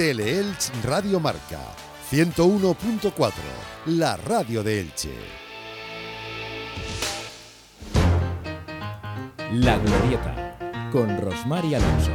Teleelch Radio Marca 101.4, la radio de Elche. La Glorieta, con Rosmar Alonso.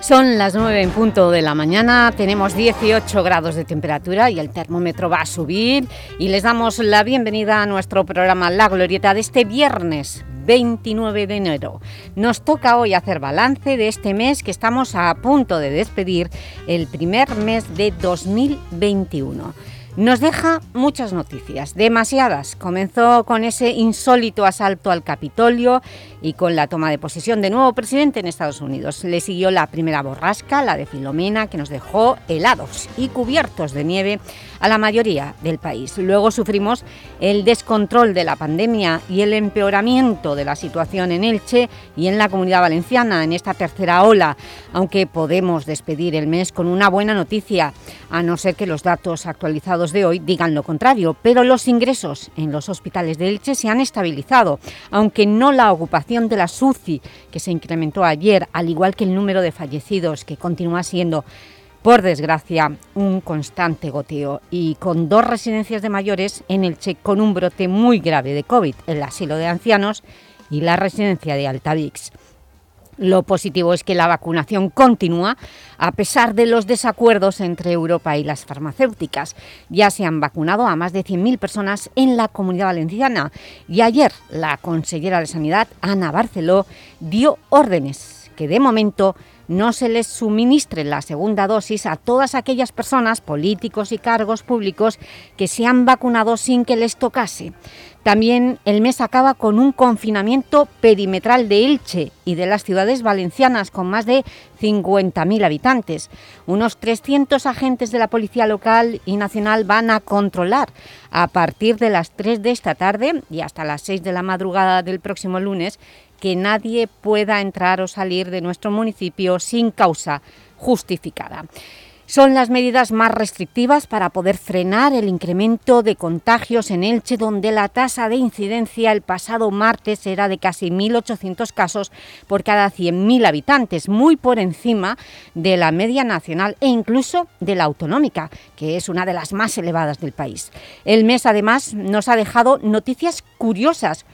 Son las 9 en punto de la mañana, tenemos 18 grados de temperatura y el termómetro va a subir y les damos la bienvenida a nuestro programa La Glorieta de este viernes 29 de enero. Nos toca hoy hacer balance de este mes que estamos a punto de despedir, el primer mes de 2021. Nos deja muchas noticias, demasiadas. Comenzó con ese insólito asalto al Capitolio y con la toma de posesión de nuevo presidente en Estados Unidos. Le siguió la primera borrasca, la de Filomena, que nos dejó helados y cubiertos de nieve a la mayoría del país. Luego sufrimos el descontrol de la pandemia y el empeoramiento de la situación en Elche y en la Comunidad Valenciana en esta tercera ola, aunque podemos despedir el mes con una buena noticia, a no ser que los datos actualizados de hoy digan lo contrario, pero los ingresos en los hospitales de Elche se han estabilizado, aunque no la ocupación de la SUCI, que se incrementó ayer, al igual que el número de fallecidos, que continúa siendo por desgracia, un constante goteo y con dos residencias de mayores en Elche con un brote muy grave de COVID, el asilo de ancianos y la residencia de Altavix. Lo positivo es que la vacunación continúa a pesar de los desacuerdos entre Europa y las farmacéuticas. Ya se han vacunado a más de 100.000 personas en la Comunidad Valenciana y ayer la consellera de Sanidad, Ana Barceló, dio órdenes que de momento no se les suministre la segunda dosis a todas aquellas personas, políticos y cargos públicos que se han vacunado sin que les tocase. También el mes acaba con un confinamiento perimetral de Elche y de las ciudades valencianas con más de 50.000 habitantes. Unos 300 agentes de la Policía Local y Nacional van a controlar a partir de las 3 de esta tarde y hasta las 6 de la madrugada del próximo lunes que nadie pueda entrar o salir de nuestro municipio sin causa justificada. Son las medidas más restrictivas para poder frenar el incremento de contagios en Elche, donde la tasa de incidencia el pasado martes era de casi 1.800 casos por cada 100.000 habitantes, muy por encima de la media nacional e incluso de la autonómica, que es una de las más elevadas del país. El mes, además, nos ha dejado noticias curiosas,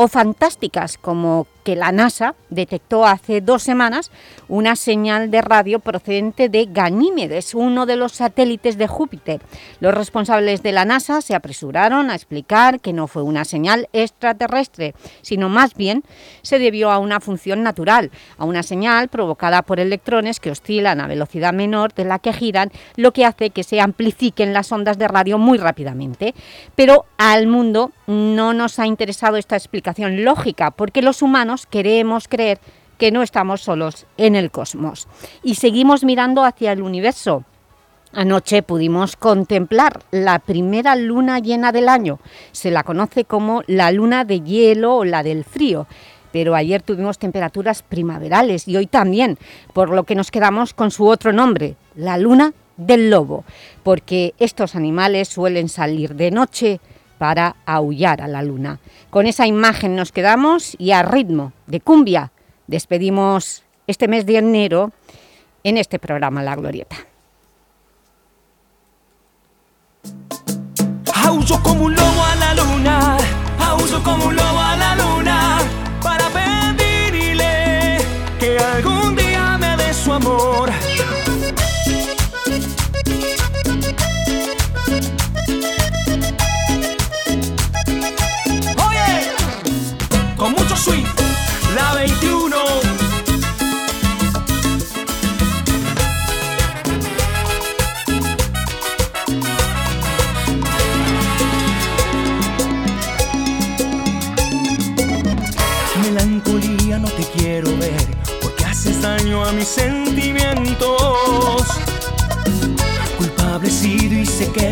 o fantásticas como que la NASA detectó hace dos semanas una señal de radio procedente de Ganímedes, uno de los satélites de Júpiter. Los responsables de la NASA se apresuraron a explicar que no fue una señal extraterrestre, sino más bien se debió a una función natural, a una señal provocada por electrones que oscilan a velocidad menor de la que giran, lo que hace que se amplifiquen las ondas de radio muy rápidamente. Pero al mundo no nos ha interesado esta explicación lógica, porque los humanos queremos creer que no estamos solos en el cosmos. Y seguimos mirando hacia el universo. Anoche pudimos contemplar la primera luna llena del año. Se la conoce como la luna de hielo o la del frío. Pero ayer tuvimos temperaturas primaverales y hoy también, por lo que nos quedamos con su otro nombre, la luna del lobo, porque estos animales suelen salir de noche para aullar a la luna. Con esa imagen nos quedamos y a ritmo de cumbia despedimos este mes de enero en este programa La Glorieta.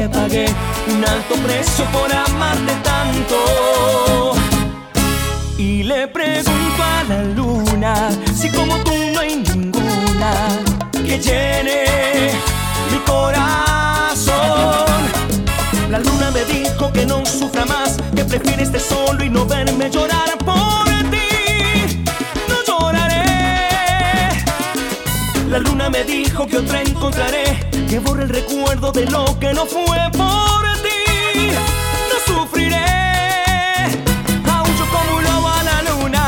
Pagué un alto precio por amarte tanto. Y le pregunto a la luna si como tú no hay ninguna que llene mi corazón. La luna me dijo que no sufra más, que prefiere estar solo y no verme llorar por ti. No lloraré. La luna me dijo que otra encontraré que borre el recuerdo de lo que no fue por ti. No sufriré, aún yo como lobo a la luna,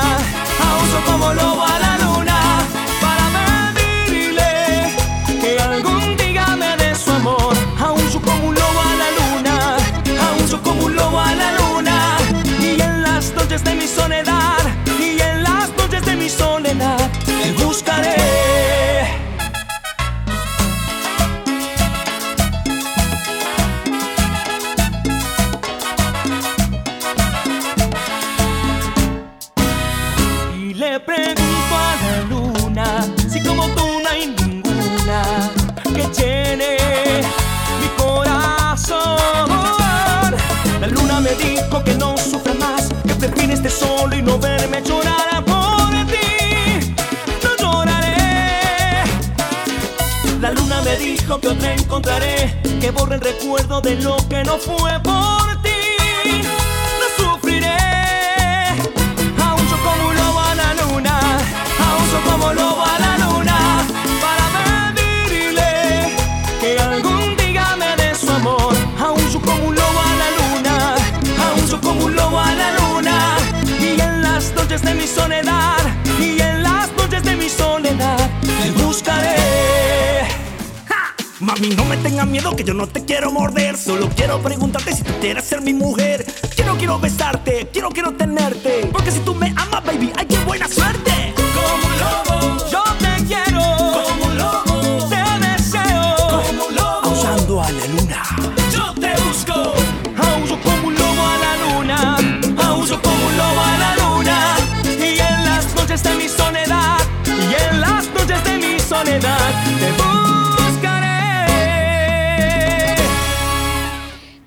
aún yo como lobo a la luna, para pedirle que algún día me dé su amor. Aún yo como un lobo a la luna, aún yo como un lobo a la luna, y en las noches de mi soledad, que otra encontraré, que borre el recuerdo de lo que no fue por ti. No sufriré. Aún yo como un lobo a la luna, aún yo como lobo a la luna, para pedirle que algún día me dé su amor. Aún yo como un lobo a la luna, aún yo como un lobo a la luna, y en las noches de mi soledad, No me tengas miedo que yo no te quiero morder. Solo quiero preguntarte si tú quieres ser mi mujer. Quiero, quiero besarte, quiero, quiero tenerte. Porque si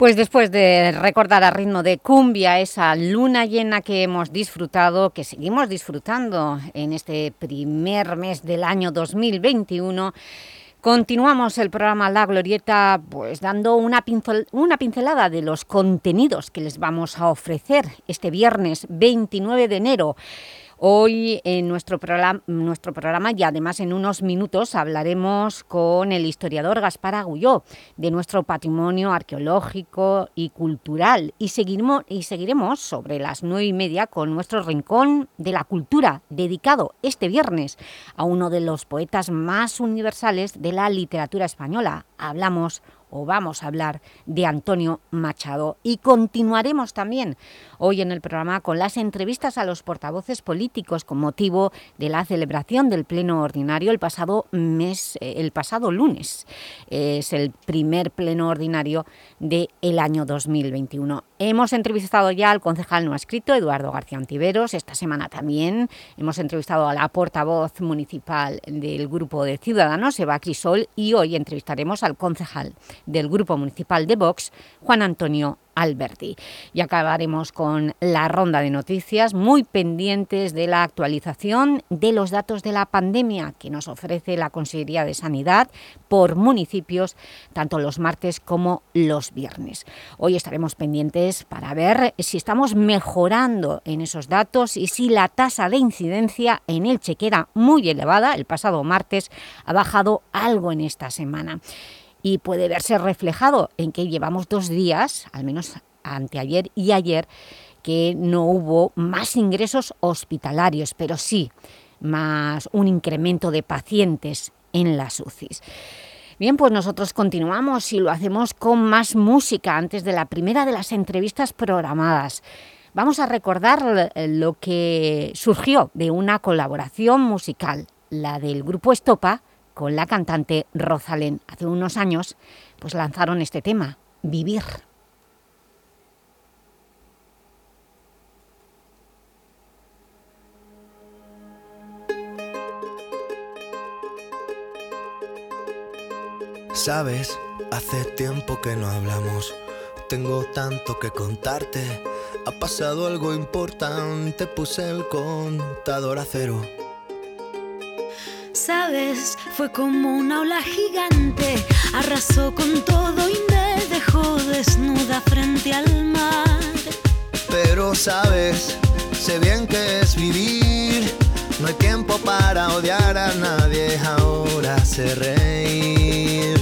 Pues después de recordar a ritmo de cumbia esa luna llena que hemos disfrutado, que seguimos disfrutando en este primer mes del año 2021, continuamos el programa La Glorieta pues dando una, pincel- una pincelada de los contenidos que les vamos a ofrecer este viernes 29 de enero. Hoy en nuestro programa, nuestro programa y además en unos minutos hablaremos con el historiador Gaspar Agulló de nuestro patrimonio arqueológico y cultural y seguiremos, y seguiremos sobre las nueve y media con nuestro Rincón de la Cultura dedicado este viernes a uno de los poetas más universales de la literatura española. Hablamos o vamos a hablar de Antonio Machado. Y continuaremos también hoy en el programa con las entrevistas a los portavoces políticos con motivo de la celebración del Pleno Ordinario el pasado mes, eh, el pasado lunes. Es el primer Pleno Ordinario del año 2021. Hemos entrevistado ya al concejal no escrito, Eduardo García Antiveros, esta semana también. Hemos entrevistado a la portavoz municipal del Grupo de Ciudadanos, Eva Crisol, y hoy entrevistaremos al concejal del Grupo Municipal de Vox, Juan Antonio Alberti. Y acabaremos con la ronda de noticias, muy pendientes de la actualización de los datos de la pandemia que nos ofrece la Consejería de Sanidad por municipios, tanto los martes como los viernes. Hoy estaremos pendientes para ver si estamos mejorando en esos datos y si la tasa de incidencia en Elche, que era muy elevada el pasado martes, ha bajado algo en esta semana y puede verse reflejado en que llevamos dos días, al menos anteayer y ayer, que no hubo más ingresos hospitalarios, pero sí más un incremento de pacientes en las UCIs. Bien, pues nosotros continuamos y lo hacemos con más música antes de la primera de las entrevistas programadas. Vamos a recordar lo que surgió de una colaboración musical, la del grupo Estopa, con la cantante Rosalén. Hace unos años pues lanzaron este tema, Vivir. Sabes, hace tiempo que no hablamos. Tengo tanto que contarte. Ha pasado algo importante, puse el contador a cero. Sabes, fue como una ola gigante, arrasó con todo y me dejó desnuda frente al mar. Pero sabes, sé bien que es vivir. No hay tiempo para odiar a nadie, ahora sé reír.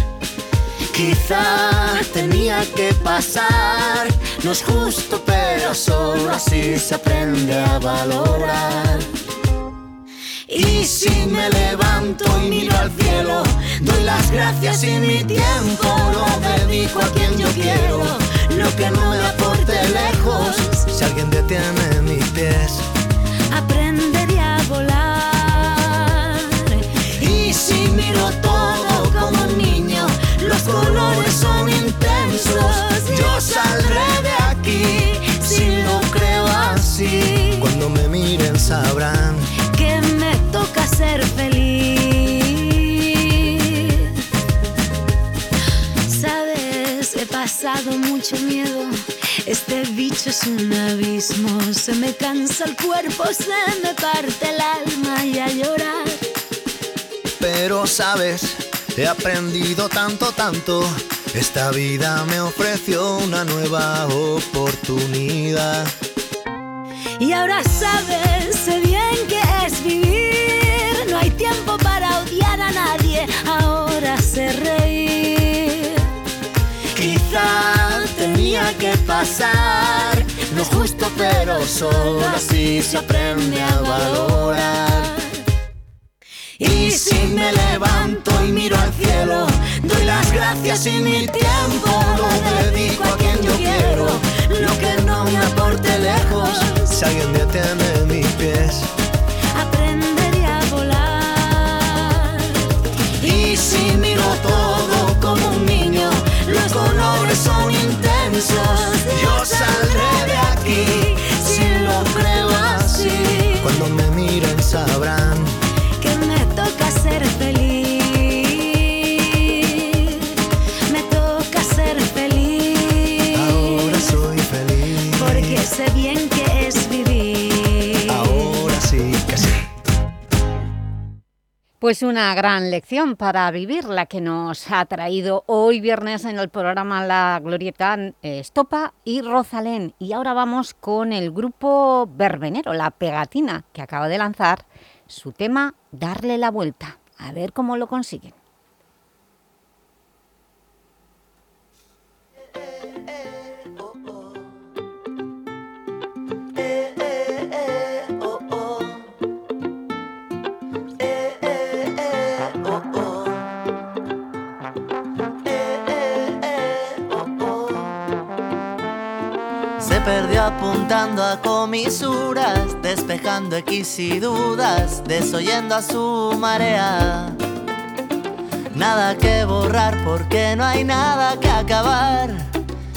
Quizá tenía que pasar, no es justo, pero solo así se aprende a valorar. Y si me levanto y miro al cielo, doy las gracias y mi tiempo lo dedico a quien yo quiero. Lo que no me aporte lejos, si alguien detiene mis pies, aprendería a volar. Y si miro todo como un niño, los colores son intensos. Yo saldré de aquí si lo creo así. Cuando me miren sabrán mucho miedo. Este bicho es un abismo. Se me cansa el cuerpo, se me parte el alma y a llorar. Pero sabes, he aprendido tanto, tanto. Esta vida me ofreció una nueva oportunidad. Y ahora sabes, sé bien que es vivir. Pasar, no es justo, pero solo así se aprende a valorar. Y si me levanto y miro al cielo, doy las gracias y mi tiempo lo dedico a quien yo quiero. Lo que no me aporte lejos, si alguien detiene mis pies, Aprendería a volar. Y si miro todo Yo saldré de aquí si lo creo así. Cuando me miren sabrán Pues una gran lección para vivir la que nos ha traído hoy viernes en el programa La Glorieta eh, Estopa y Rosalén. Y ahora vamos con el grupo Verbenero, La Pegatina, que acaba de lanzar su tema Darle la Vuelta. A ver cómo lo consiguen. Apuntando a comisuras, despejando X y dudas, desoyendo a su marea. Nada que borrar porque no hay nada que acabar,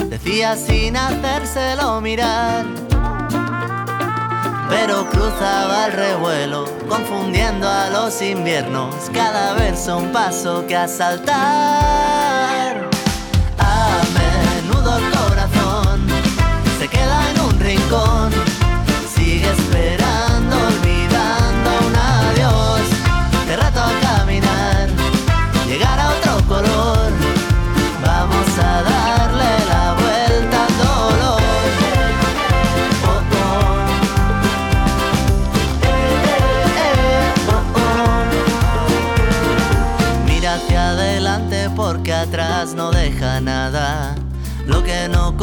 decía sin hacérselo mirar. Pero cruzaba el revuelo, confundiendo a los inviernos, cada verso un paso que asaltar. Sigue esperando, olvidando un adiós. Te reto a caminar, llegar a otro color. Vamos a darle la vuelta al dolor. Oh, oh. Eh, eh, oh. Mira hacia adelante porque atrás no deja nada.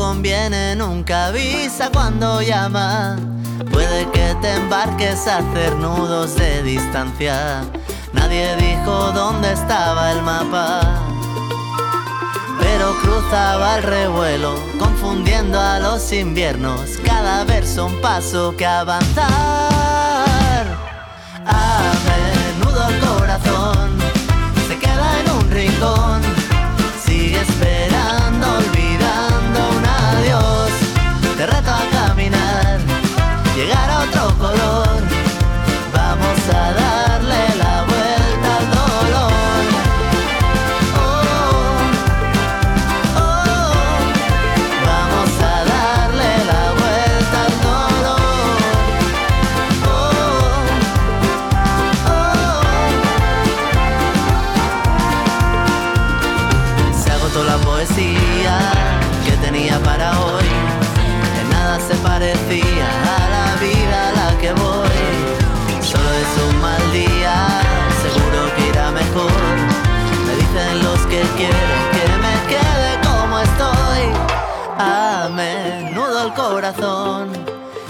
Conviene nunca avisa cuando llama. Puede que te embarques a hacer nudos de distancia. Nadie dijo dónde estaba el mapa. Pero cruzaba el revuelo, confundiendo a los inviernos. Cada verso un paso que avanzar. A menudo el corazón se queda en un rincón.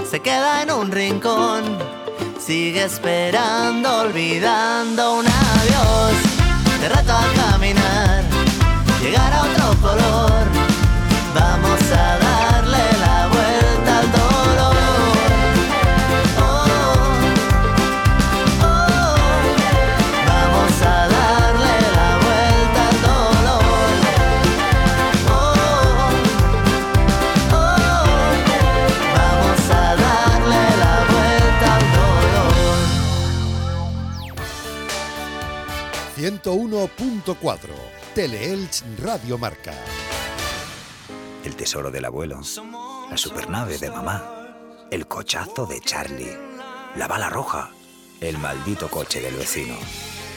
Se queda en un rincón. Sigue esperando, olvidando un adiós. Te reto a caminar, llegar a otro color. 101.4 Teleelch Radio Marca. El tesoro del abuelo, la supernave de mamá, el cochazo de Charlie, la bala roja, el maldito coche del vecino.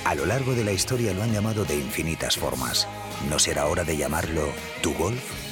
A lo largo de la historia lo han llamado de infinitas formas. ¿No será hora de llamarlo tu Golf?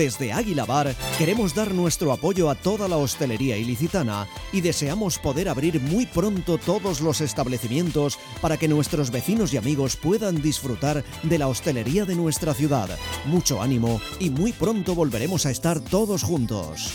Desde Águila Bar queremos dar nuestro apoyo a toda la hostelería ilicitana y deseamos poder abrir muy pronto todos los establecimientos para que nuestros vecinos y amigos puedan disfrutar de la hostelería de nuestra ciudad. Mucho ánimo y muy pronto volveremos a estar todos juntos.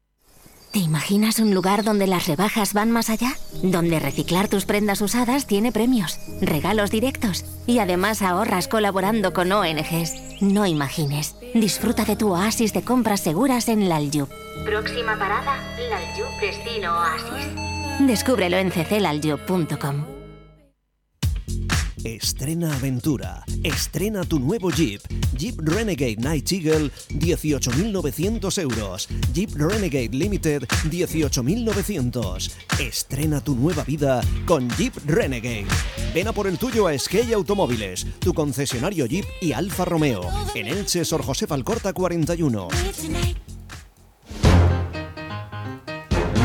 ¿Te imaginas un lugar donde las rebajas van más allá? Donde reciclar tus prendas usadas tiene premios, regalos directos y además ahorras colaborando con ONGs. No imagines. Disfruta de tu oasis de compras seguras en Lalyub. Próxima parada, Lalyub Destino Oasis. Descúbrelo en cclalyub.com. Estrena aventura. Estrena tu nuevo Jeep. Jeep Renegade Night Eagle, 18.900 euros. Jeep Renegade Limited, 18.900. Estrena tu nueva vida con Jeep Renegade. Ven a por el tuyo a Skate Automóviles, tu concesionario Jeep y Alfa Romeo. En Elche, Sor José Alcorta 41.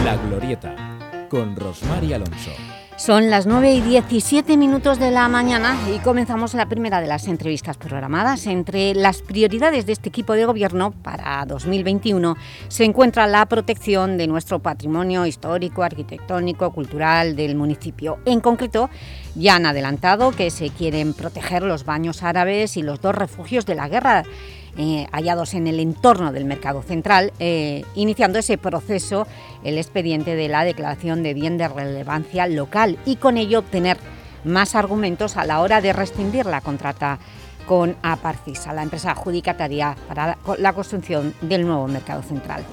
La Glorieta, con Rosmar Alonso. Son las 9 y 17 minutos de la mañana y comenzamos la primera de las entrevistas programadas. Entre las prioridades de este equipo de gobierno para 2021 se encuentra la protección de nuestro patrimonio histórico, arquitectónico, cultural del municipio. En concreto, ya han adelantado que se quieren proteger los baños árabes y los dos refugios de la guerra eh, hallados en el entorno del mercado central, eh, iniciando ese proceso el expediente de la declaración de bien de relevancia local y con ello obtener más argumentos a la hora de rescindir la contrata con Aparcisa, la empresa adjudicataria para la construcción del nuevo mercado central.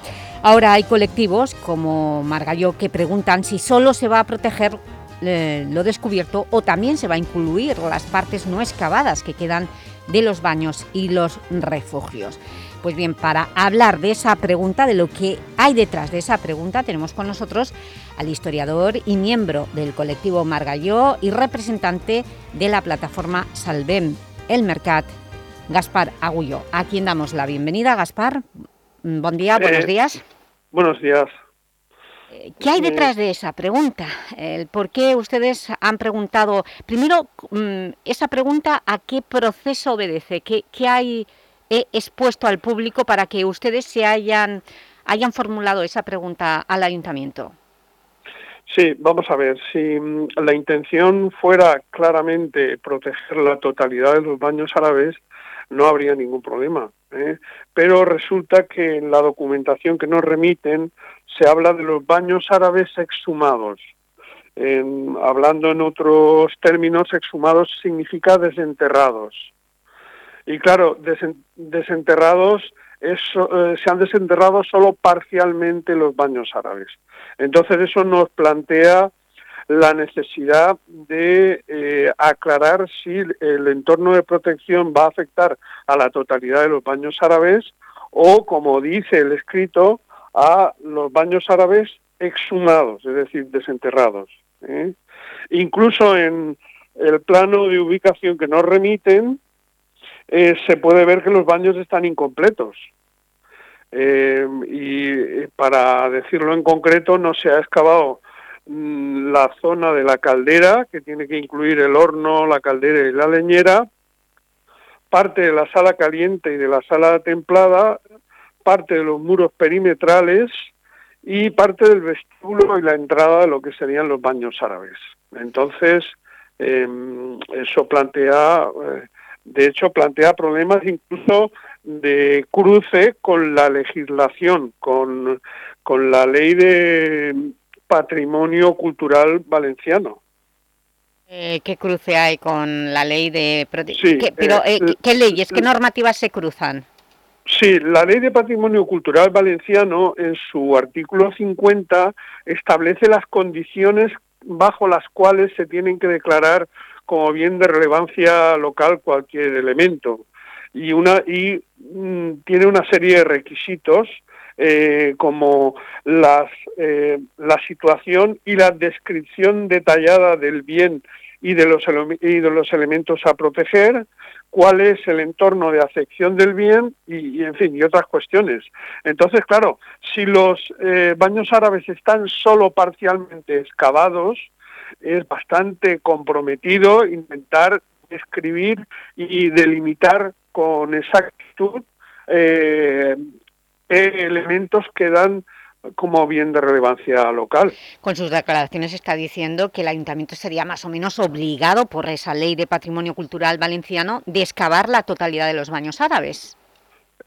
Ahora hay colectivos como Margallo que preguntan si solo se va a proteger eh, lo descubierto o también se va a incluir las partes no excavadas que quedan de los baños y los refugios. Pues bien, para hablar de esa pregunta, de lo que hay detrás de esa pregunta, tenemos con nosotros al historiador y miembro del colectivo Margalló y representante de la plataforma Salvem el Mercat, Gaspar Agullo, a quien damos la bienvenida. Gaspar, mm, buen día, buenos Eh, días. Buenos días. ¿Qué hay detrás de esa pregunta? El ¿Por qué ustedes han preguntado? Primero, mm, esa pregunta, ¿a qué proceso obedece? ¿Qué, qué hay eh, expuesto al público para que ustedes se hayan, hayan formulado esa pregunta al Ayuntamiento? Sí, vamos a ver, si mm, la intención fuera claramente proteger la totalidad de los baños árabes, no habría ningún problema. ¿Eh? Pero resulta que en la documentación que nos remiten se habla de los baños árabes exhumados. En- hablando en otros términos, exhumados significa desenterrados. Y claro, desen- desenterrados eso, eh, se han desenterrado solo parcialmente los baños árabes. Entonces eso nos plantea la necesidad de eh, aclarar si el entorno de protección va a afectar a la totalidad de los baños árabes o, como dice el escrito, a los baños árabes exhumados, es decir, desenterrados. ¿eh? Incluso en el plano de ubicación que nos remiten, eh, se puede ver que los baños están incompletos. Eh, y para decirlo en concreto, no se ha excavado la zona de la caldera, que tiene que incluir el horno, la caldera y la leñera, parte de la sala caliente y de la sala templada, parte de los muros perimetrales y parte del vestíbulo y la entrada de lo que serían los baños árabes. Entonces, em, eso plantea, eh, de hecho, plantea problemas incluso de cruce con la legislación, con, con la ley de patrimonio cultural valenciano. Eh, ¿Qué cruce hay con la ley de protección? pero, eh, ¿qué leyes, qué normativas se cruzan? Sí, la Ley de Patrimonio Cultural Valenciano, en su artículo 50, establece las condiciones bajo las cuales se tienen que declarar como bien de relevancia local cualquier elemento. Y, una, y mm, tiene una serie de requisitos eh, como las, eh, la situación y la descripción detallada del bien y de los, y de los elementos a proteger, cuál es el entorno de afección del bien y, en fin, y otras cuestiones. Entonces, claro, si los eh, baños árabes están solo parcialmente excavados, es bastante comprometido intentar describir y delimitar con exactitud eh, elementos que dan como bien de relevancia local. Con sus declaraciones está diciendo que el Ayuntamiento sería más o menos obligado por esa ley de patrimonio cultural valenciano de excavar la totalidad de los baños árabes.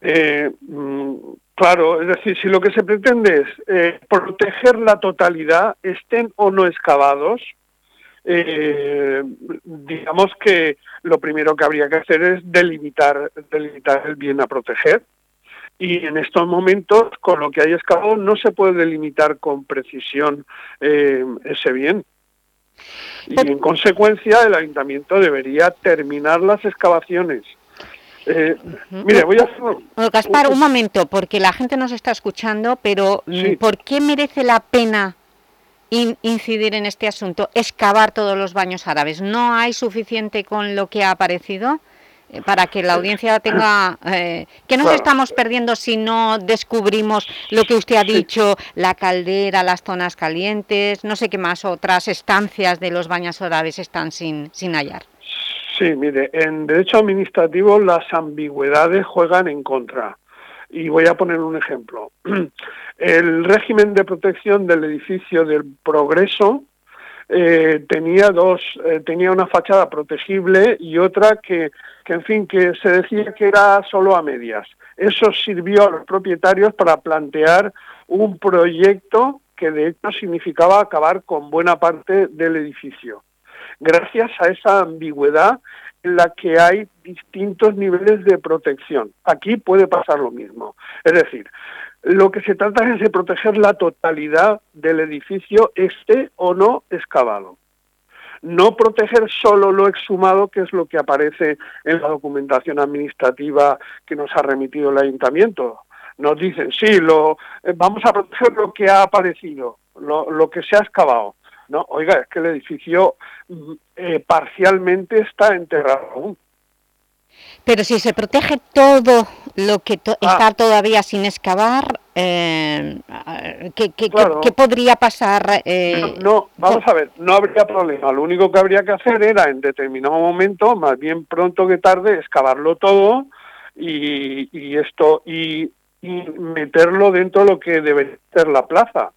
Eh, mm, claro, es decir, si lo que se pretende es eh, proteger la totalidad, estén o no excavados, eh, digamos que lo primero que habría que hacer es delimitar, delimitar el bien a proteger y en estos momentos, con lo que hay excavado, no se puede delimitar con precisión eh, ese bien. Y en consecuencia, el ayuntamiento debería terminar las excavaciones. Eh, mire, voy a hacer... Gaspar, un momento, porque la gente nos está escuchando, pero mm, ¿por qué merece la pena incidir en este asunto, excavar todos los baños árabes? ¿No hay suficiente con lo que ha aparecido? Eh, para que la audiencia tenga... Eh, ¿Qué nos estamos perdiendo si no descubrimos lo que usted ha dicho, la caldera, las zonas calientes, no sé qué más, otras estancias de los baños árabes están sin, sin hallar? Sí, mire, en derecho administrativo las ambigüedades juegan en contra. Y voy a poner un ejemplo. El régimen de protección del edificio del Progreso eh, tenía dos, eh, tenía una fachada protegible y otra que, que, en fin, que se decía que era solo a medias. Eso sirvió a los propietarios para plantear un proyecto que de hecho significaba acabar con buena parte del edificio. Gracias a esa ambigüedad en la que hay distintos niveles de protección. Aquí puede pasar lo mismo. Es decir, lo que se trata es de proteger la totalidad del edificio, esté o no excavado. No proteger solo lo exhumado, que es lo que aparece en la documentación administrativa que nos ha remitido el ayuntamiento. Nos dicen, sí, lo, eh, vamos a proteger lo que ha aparecido, lo, que se ha excavado. No, oiga, es que el edificio mm, eh, parcialmente está enterrado aún. Pero si se protege todo lo que ah. está todavía sin excavar, eh, ¿qué, podría pasar? Eh, no, vamos a ver, no habría problema. Lo único que habría que hacer era, en determinado momento, más bien pronto que tarde, excavarlo todo y, esto y, meterlo dentro de lo que debe ser la plaza.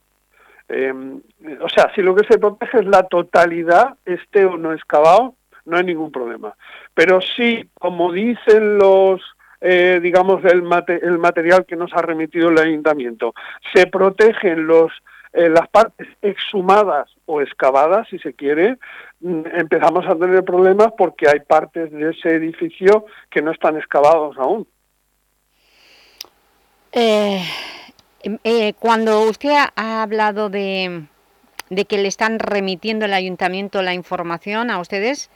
Em, o sea, si lo que se protege es la totalidad, esté o no excavado, no hay ningún problema. Pero sí, como dicen los, eh, digamos, el, el, material que nos ha remitido el ayuntamiento, se protegen los, eh, las partes exhumadas o excavadas, si se quiere, mm, empezamos a tener problemas porque hay partes de ese edificio que no están excavados aún. Eh, cuando usted ha hablado de, de que le están remitiendo el ayuntamiento la información a ustedes,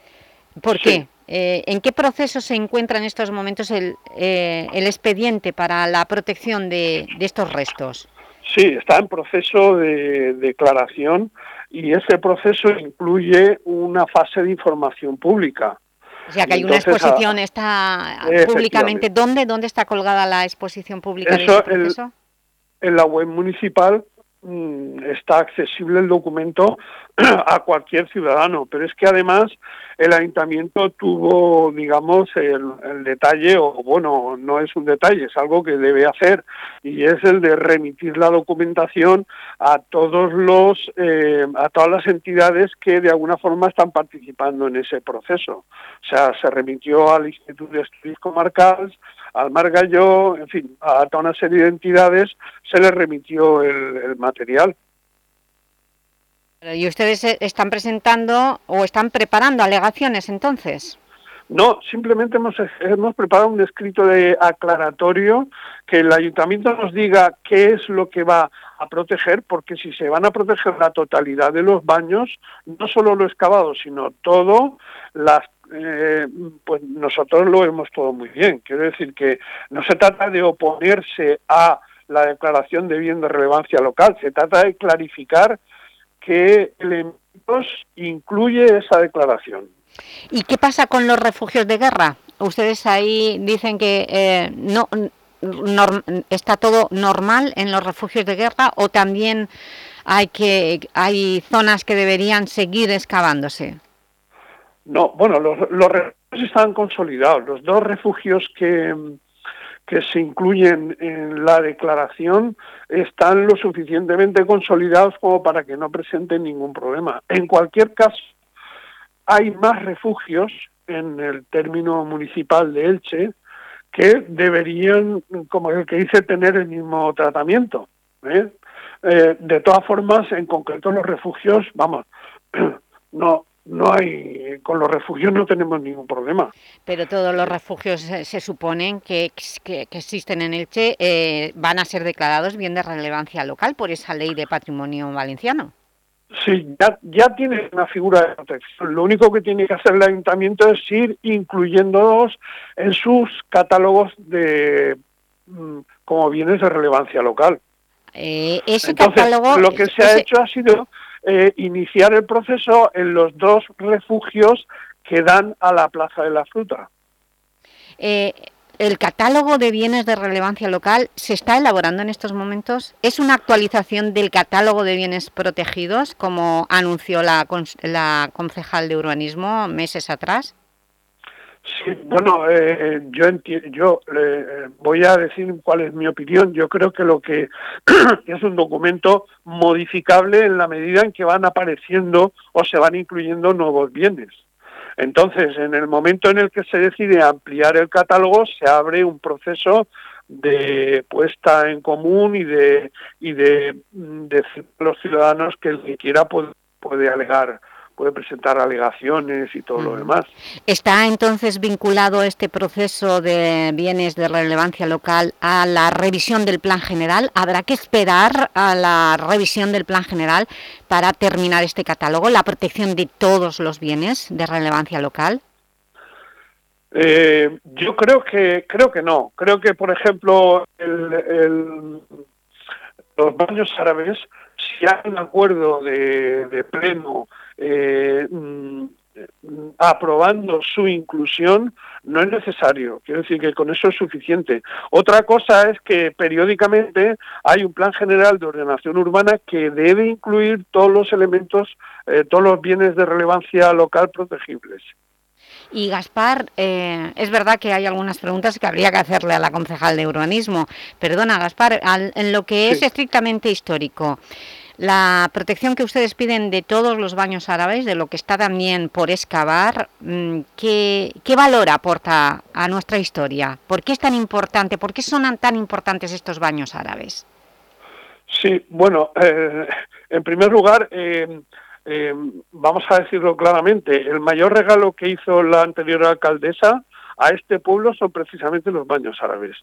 ¿Por qué? Eh, ¿En qué proceso se encuentra en estos momentos el, eh, el expediente para la protección de, estos restos? Sí, está en proceso de declaración y ese proceso incluye una fase de información pública. O sea, que hay una exposición, está públicamente. ¿Dónde, ¿Dónde está colgada la exposición pública de este en la web municipal Mm, está accesible el documento a cualquier ciudadano, pero es que además el ayuntamiento tuvo, digamos, el, detalle, o bueno, no es un detalle, es algo que debe hacer, y es el de remitir la documentación a todos los, eh, a todas las entidades que de alguna forma están participando en ese proceso. O sea, se remitió al Instituto de Estudios Comarcales, al Margallo, en fin, a toda una serie de entidades se les remitió el, material. ¿Y ustedes están presentando o están preparando alegaciones entonces? No, simplemente hemos, hemos preparado un escrito de aclaratorio que el ayuntamiento nos diga qué es lo que va a proteger, porque si se van a proteger la totalidad de los baños, no solo lo excavado, sino todo, las eh, pues nosotros lo vemos todo muy bien. Quiero decir que no se trata de oponerse a la declaración de bien de relevancia local, se trata de clarificar qué elementos incluye esa declaración. ¿Y qué pasa con los refugios de guerra? Ustedes ahí dicen que eh, no, está todo normal en los refugios de guerra o también hay, que, hay zonas que deberían seguir excavándose. No, bueno, los, refugios están consolidados. Los dos refugios que, que se incluyen en la declaración están lo suficientemente consolidados como para que no presenten ningún problema. En cualquier caso, hay más refugios en el término municipal de Elche que deberían, como el que dice, tener el mismo tratamiento. ¿eh? Eh, de todas formas, en concreto los refugios, vamos, no no hay, con los refugios no tenemos ningún problema. Pero todos los refugios se, suponen que, que, existen en Elche eh, van a ser declarados bien de relevancia local por esa ley de patrimonio valenciano. Sí, ya, ya tiene una figura de protección. Lo único que tiene que hacer el ayuntamiento es ir incluyéndolos en sus catálogos de mm, como bienes de relevancia local. Eh, ese catálogo... Lo que se ha hecho ha sido eh, iniciar el proceso en los dos refugios que dan a la Plaza de la Fruta. Eh, ¿El catálogo de bienes de relevancia local se está elaborando en estos momentos? ¿Es una actualización del catálogo de bienes protegidos, como anunció la, la concejal de urbanismo meses atrás? Sí, bueno, eh, yo yo eh, voy a decir cuál es mi opinión. Yo creo que lo que es un documento modificable en la medida en que van apareciendo o se van incluyendo nuevos bienes. Entonces, en el momento en el que se decide ampliar el catálogo, se abre un proceso de puesta en común y de y de, decir a los ciudadanos que el que quiera puede alegar puede presentar alegaciones y todo lo demás. ¿Está entonces vinculado este proceso de bienes de relevancia local a la revisión del plan general? ¿Habrá que esperar a la revisión del plan general para terminar este catálogo, la protección de todos los bienes de relevancia local? Eh, yo creo que creo que no. Creo que, por ejemplo, los baños árabes, si hay un acuerdo de, de pleno eh, mm, aprobando su inclusión no es necesario. Quiero decir que con eso es suficiente. Otra cosa es que periódicamente hay un plan general de ordenación urbana que debe incluir todos los elementos, eh, todos los bienes de relevancia local protegibles. Y Gaspar, eh, es verdad que hay algunas preguntas que habría que hacerle a la concejal de urbanismo. Perdona, Gaspar, en lo que es estrictamente histórico, la protección que ustedes piden de todos los baños árabes, de lo que está también por excavar, mm, ¿qué, valor aporta a nuestra historia? ¿Por qué es tan importante? ¿Por qué son tan importantes estos baños árabes? Sí, bueno, eh, en primer lugar, eh, eh, vamos a decirlo claramente, el mayor regalo que hizo la anterior alcaldesa a este pueblo son precisamente los baños árabes,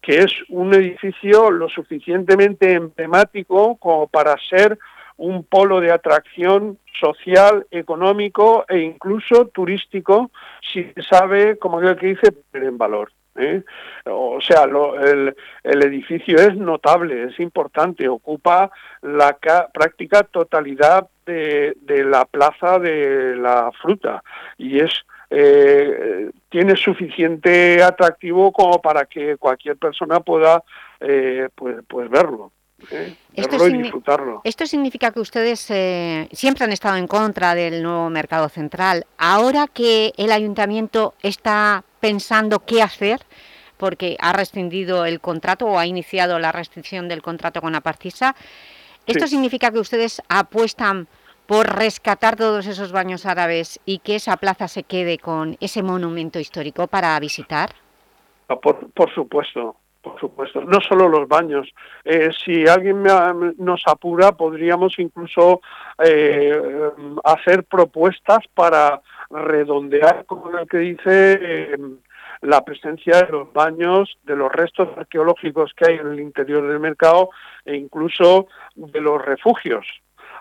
que es un edificio lo suficientemente emblemático como para ser un polo de atracción social, económico e incluso turístico, si se sabe, como el que dice, poner en valor. ¿eh? O sea, el, edificio es notable, es importante, ocupa la práctica totalidad de, de la plaza de la fruta y es eh, tiene suficiente atractivo como para que cualquier persona pueda eh, pues, pues verlo. ¿eh? Verlo y disfrutarlo. Esto significa que ustedes eh, siempre han estado en contra del nuevo mercado central. Ahora que el ayuntamiento está pensando qué hacer, porque ha rescindido el contrato o ha iniciado la restricción del contrato con Aparcisa, ¿esto significa que ustedes apuestan por rescatar todos esos baños árabes y que esa plaza se quede con ese monumento histórico para visitar? Ah, por, supuesto, por supuesto. No solo los baños. Eh, si alguien nos apura, podríamos incluso eh, hacer propuestas para redondear, como el que dice, eh, la presencia de los baños, de los restos arqueológicos que hay en el interior del mercado e incluso de los refugios.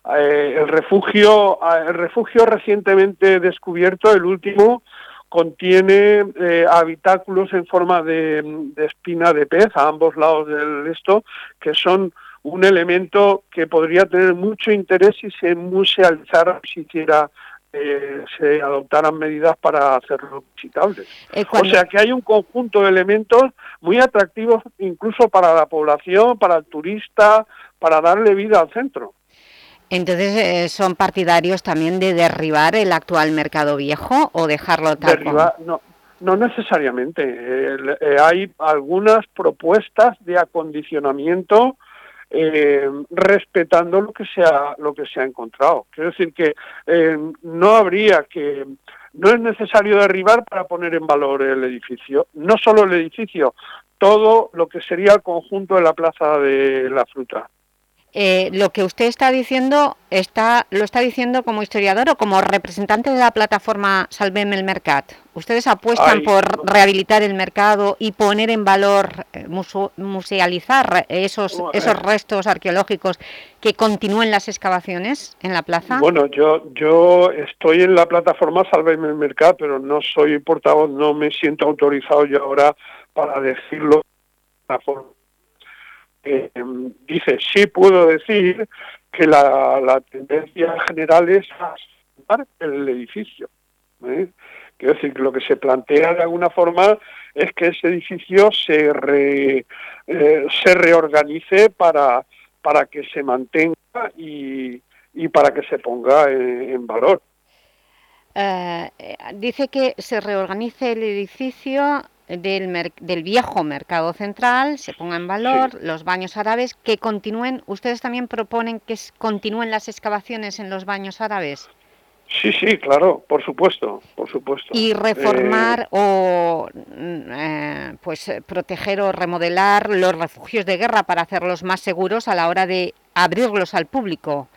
Eh, el refugio, eh, el refugio recientemente descubierto, el último, contiene eh, habitáculos en forma de, espina de pez a ambos lados del esto, que son un elemento que podría tener mucho interés si se musealizara, si hiciera, se adoptaran medidas para hacerlo visitables. O sea que hay un conjunto de elementos muy atractivos incluso para la población, para el turista, para darle vida al centro. Entonces, eh, ¿son partidarios también de derribar el actual mercado viejo o dejarlo tal derribar, No, no necesariamente. Eh, hay algunas propuestas de acondicionamiento eh, respetando lo que se ha, lo que se ha encontrado. Quiero decir que no habría que no es necesario derribar para poner en valor el edificio. No solo el edificio, todo lo que sería el conjunto de la Plaza de la Fruta. Eh, lo que usted está diciendo, está, ¿lo está diciendo como historiador o como representante de la plataforma Salvem el Mercat? ¿Ustedes apuestan por rehabilitar el mercado y poner en valor, eh, musealizar esos, eh. esos restos arqueológicos que continúen las excavaciones en la plaza? Bueno, yo, yo estoy en la plataforma Salvem el Mercat, pero no soy portavoz, no me siento autorizado yo ahora para decirlo de forma eh, dice, sí puedo decir que la, tendencia general es a el edificio. ¿eh? Quiero decir que lo que se plantea de alguna forma es que ese edificio se, eh, se reorganice para, para que se mantenga y, y para que se ponga en, valor. dice que se reorganice el edificio del, del, viejo mercado central, se ponga en valor, los baños árabes, que continúen, ¿ustedes también proponen que continúen las excavaciones en los baños árabes? Sí, sí, claro, por supuesto, por supuesto. Y reformar eh, o mm, eh, pues proteger o remodelar los refugios de guerra para hacerlos más seguros a la hora de abrirlos al público,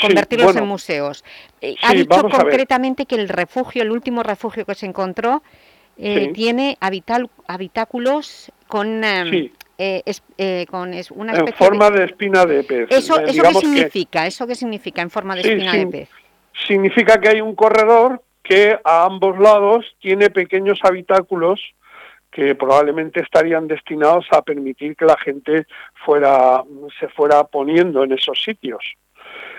convertirlos en museos. Eh, ha dicho concretamente que el refugio, el último refugio que se encontró, eh, tiene habitáculos con... Em, eh, eh, con es una en forma de... espina de pez. ¿Eso, eso qué significa? ¿Eso qué significa en forma de espina de pez? Significa que hay un corredor que a ambos lados tiene pequeños habitáculos que probablemente estarían destinados a permitir que la gente fuera se fuera poniendo en esos sitios.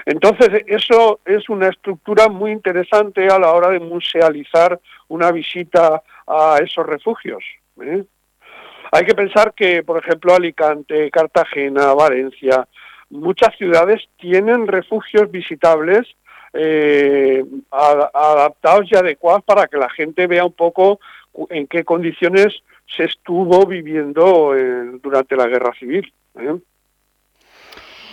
Entonces, eso es una estructura muy interesante a la hora de musealizar una visita a esos refugios. ¿eh? Hay que pensar que, por ejemplo, Alicante, Cartagena, Valencia, muchas ciudades tienen refugios visitables eh, adaptados y adecuados para que la gente vea un poco en qué condiciones se estuvo viviendo eh, durante la guerra civil.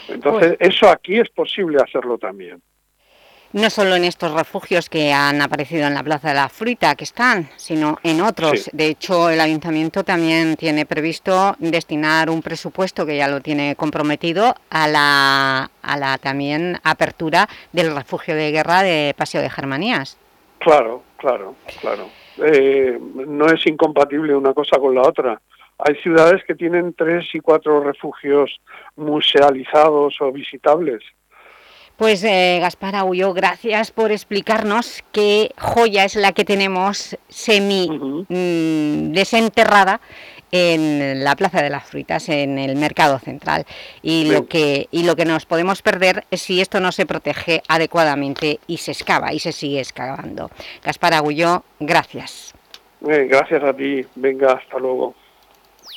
Entonces, pues eso aquí es posible hacerlo también no solo en estos refugios que han aparecido en la Plaza de la Fruta que están, sino en otros. De hecho, el Ayuntamiento también tiene previsto destinar un presupuesto que ya lo tiene comprometido a la, a la también apertura del refugio de guerra de Paseo de Germanías. Claro, claro, claro. Eh, no es incompatible una cosa con la otra. Hay ciudades que tienen tres y cuatro refugios musealizados o visitables. Pues eh, Gaspar Aullo, gracias por explicarnos qué joya es la que tenemos semi mm, desenterrada en la Plaza de las Frutas, en el Mercado Central. Y, lo, que, y lo que nos podemos perder es si esto no se protege adecuadamente y se excava y se sigue excavando. Gaspar Agulló, gracias. Eh, gracias a ti. Venga, hasta luego.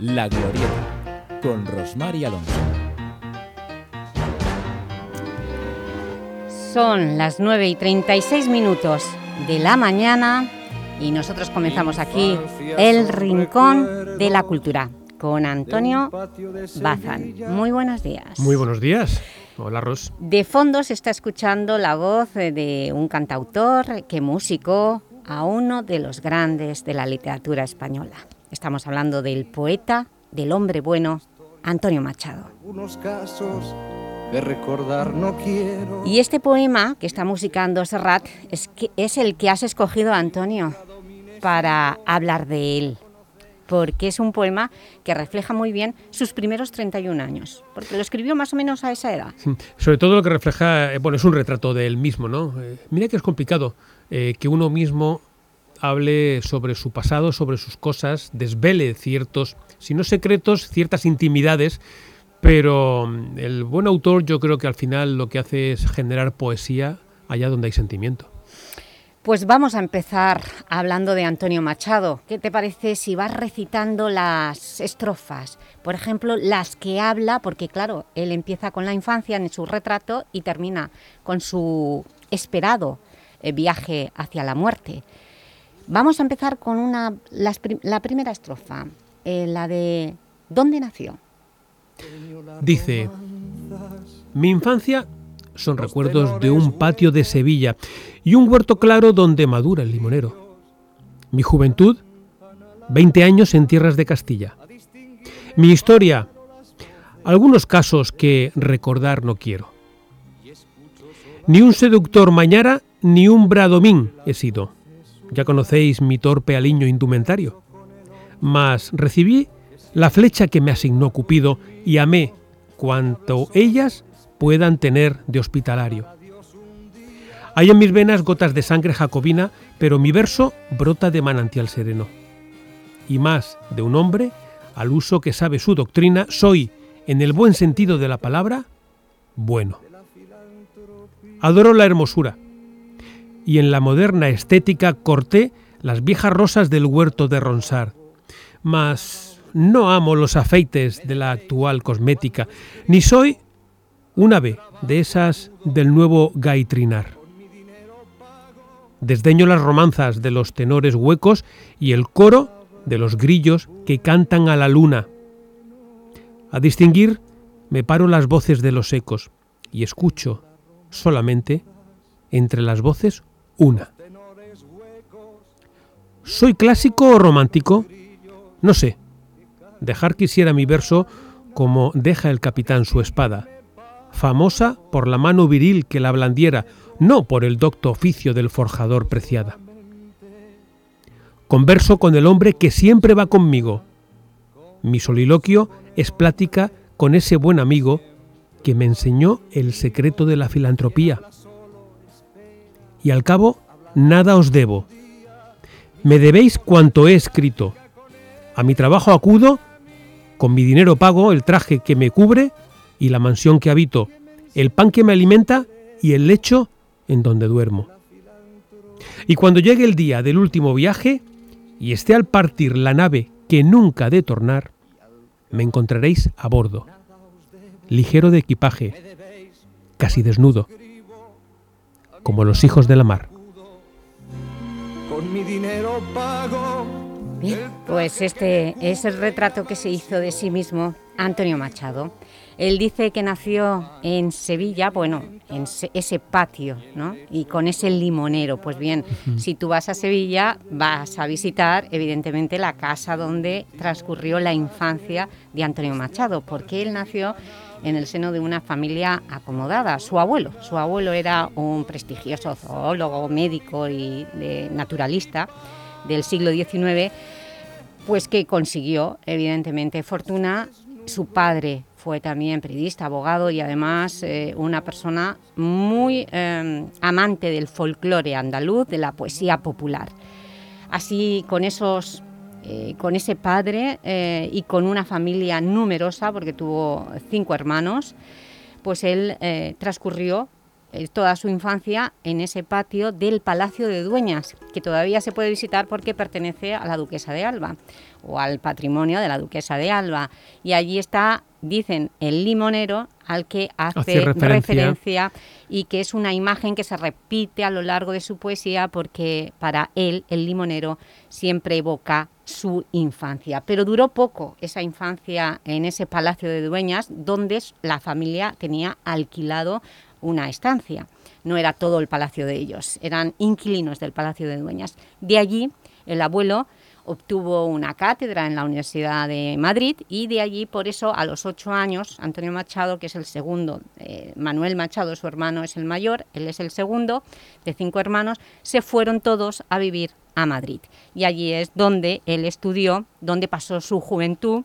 La Glorieta, con Rosmar Alonso. Son las 9 y 36 minutos de la mañana y nosotros comenzamos aquí el Rincón de la Cultura con Antonio Bazán. Muy buenos días. Muy buenos días. Hola, Ros. De fondo se está escuchando la voz de un cantautor que músico a uno de los grandes de la literatura española. Estamos hablando del poeta, del hombre bueno, Antonio Machado. casos de recordar no quiero. Y este poema que está musicando Serrat es, que, es el que has escogido, Antonio, para hablar de él porque es un poema que refleja muy bien sus primeros 31 años, porque lo escribió más o menos a esa edad. Sobre todo lo que refleja, eh, bueno, es un retrato de él mismo, ¿no? Eh, mira que es complicado eh, que uno mismo hable sobre su pasado, sobre sus cosas, desvele ciertos, si no secretos, ciertas intimidades, pero mm, el buen autor yo creo que al final lo que hace es generar poesía allá donde hay sentimiento. Pues vamos a empezar hablando de Antonio Machado. ¿Qué te parece si vas recitando las estrofas? Por ejemplo, las que habla, porque claro, él empieza con la infancia en su retrato y termina con su esperado eh, viaje hacia la muerte. Vamos a empezar con una, la primera estrofa, eh, la de ¿Dónde nació? Dice, mi infancia son recuerdos de un patio de Sevilla y un huerto claro donde madura el limonero. Mi juventud, 20 años en tierras de Castilla. Mi historia, algunos casos que recordar no quiero. Ni un seductor mañara ni un bradomín he sido ya conocéis mi torpe aliño indumentario. Mas recibí la flecha que me asignó Cupido y amé cuanto ellas puedan tener de hospitalario. Hay en mis venas gotas de sangre jacobina, pero mi verso brota de manantial sereno. Y más de un hombre, al uso que sabe su doctrina, soy, en el buen sentido de la palabra, bueno. Adoro la hermosura, y en la moderna estética corté las viejas rosas del huerto de Ronsar. Mas no amo los afeites de la actual cosmética, ni soy un ave de esas del nuevo gaitrinar. Desdeño las romanzas de los tenores huecos y el coro de los grillos que cantan a la luna. A distinguir me paro las voces de los ecos y escucho solamente entre las voces una. ¿Soy clásico o romántico? No sé. Dejar quisiera mi verso como deja el capitán su espada, famosa por la mano viril que la blandiera, no por el docto oficio del forjador preciada. Converso con el hombre que siempre va conmigo. Mi soliloquio es plática con ese buen amigo que me enseñó el secreto de la filantropía y al cabo nada os debo. Me debéis cuanto he escrito. A mi trabajo acudo, con mi dinero pago el traje que me cubre y la mansión que habito, el pan que me alimenta y el lecho en donde duermo. Y cuando llegue el día del último viaje y esté al partir la nave que nunca de tornar, me encontraréis a bordo, ligero de equipaje, casi desnudo, como los hijos de la mar. Con mi dinero pago. Bien, pues este es el retrato que se hizo de sí mismo Antonio Machado. Él dice que nació en Sevilla, bueno, en ese patio, ¿no? Y con ese limonero. Pues bien, si tú vas a Sevilla, vas a visitar, evidentemente, la casa donde transcurrió la infancia de Antonio Machado, porque él nació en el seno de una familia acomodada. Su abuelo, su abuelo era un prestigioso zoólogo, médico y naturalista del siglo XIX, pues que consiguió, evidentemente, fortuna. Su padre fue también periodista, abogado y además eh, una persona muy eh, amante del folclore andaluz, de la poesía popular. Así, con, esos, eh, con ese padre y con una familia numerosa, porque tuvo cinco hermanos, pues él transcurrió toda su infancia en ese patio del Palacio de Dueñas, que todavía se puede visitar porque pertenece a la Duquesa de Alba o al patrimonio de la Duquesa de Alba. Y allí está, dicen, el limonero al que hace, referencia. y que es una imagen que se repite a lo largo de su poesía porque para él, el limonero, siempre evoca su infancia. Pero duró poco esa infancia en ese Palacio de Dueñas, donde la familia tenía alquilado una estancia. No era todo el palacio de ellos, eran inquilinos del Palacio de Dueñas. De allí, el abuelo obtuvo una cátedra en la Universidad de Madrid y de allí, por eso, a los ocho años, Antonio Machado, que es el segundo, eh, Manuel Machado, su hermano, es el mayor, él es el segundo de cinco hermanos, se fueron todos a vivir a Madrid. Y allí es donde él estudió, donde pasó su juventud,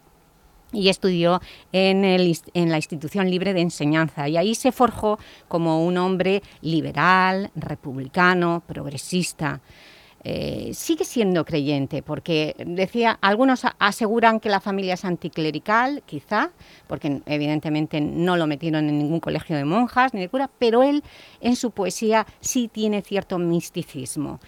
y estudió en, el, en, la Institución Libre de Enseñanza y ahí se forjó como un hombre liberal, republicano, progresista. Eh, sigue siendo creyente, porque decía, algunos aseguran que la familia es anticlerical, quizá, porque evidentemente no lo metieron en ningún colegio de monjas ni de cura, pero él en su poesía sí tiene cierto misticismo.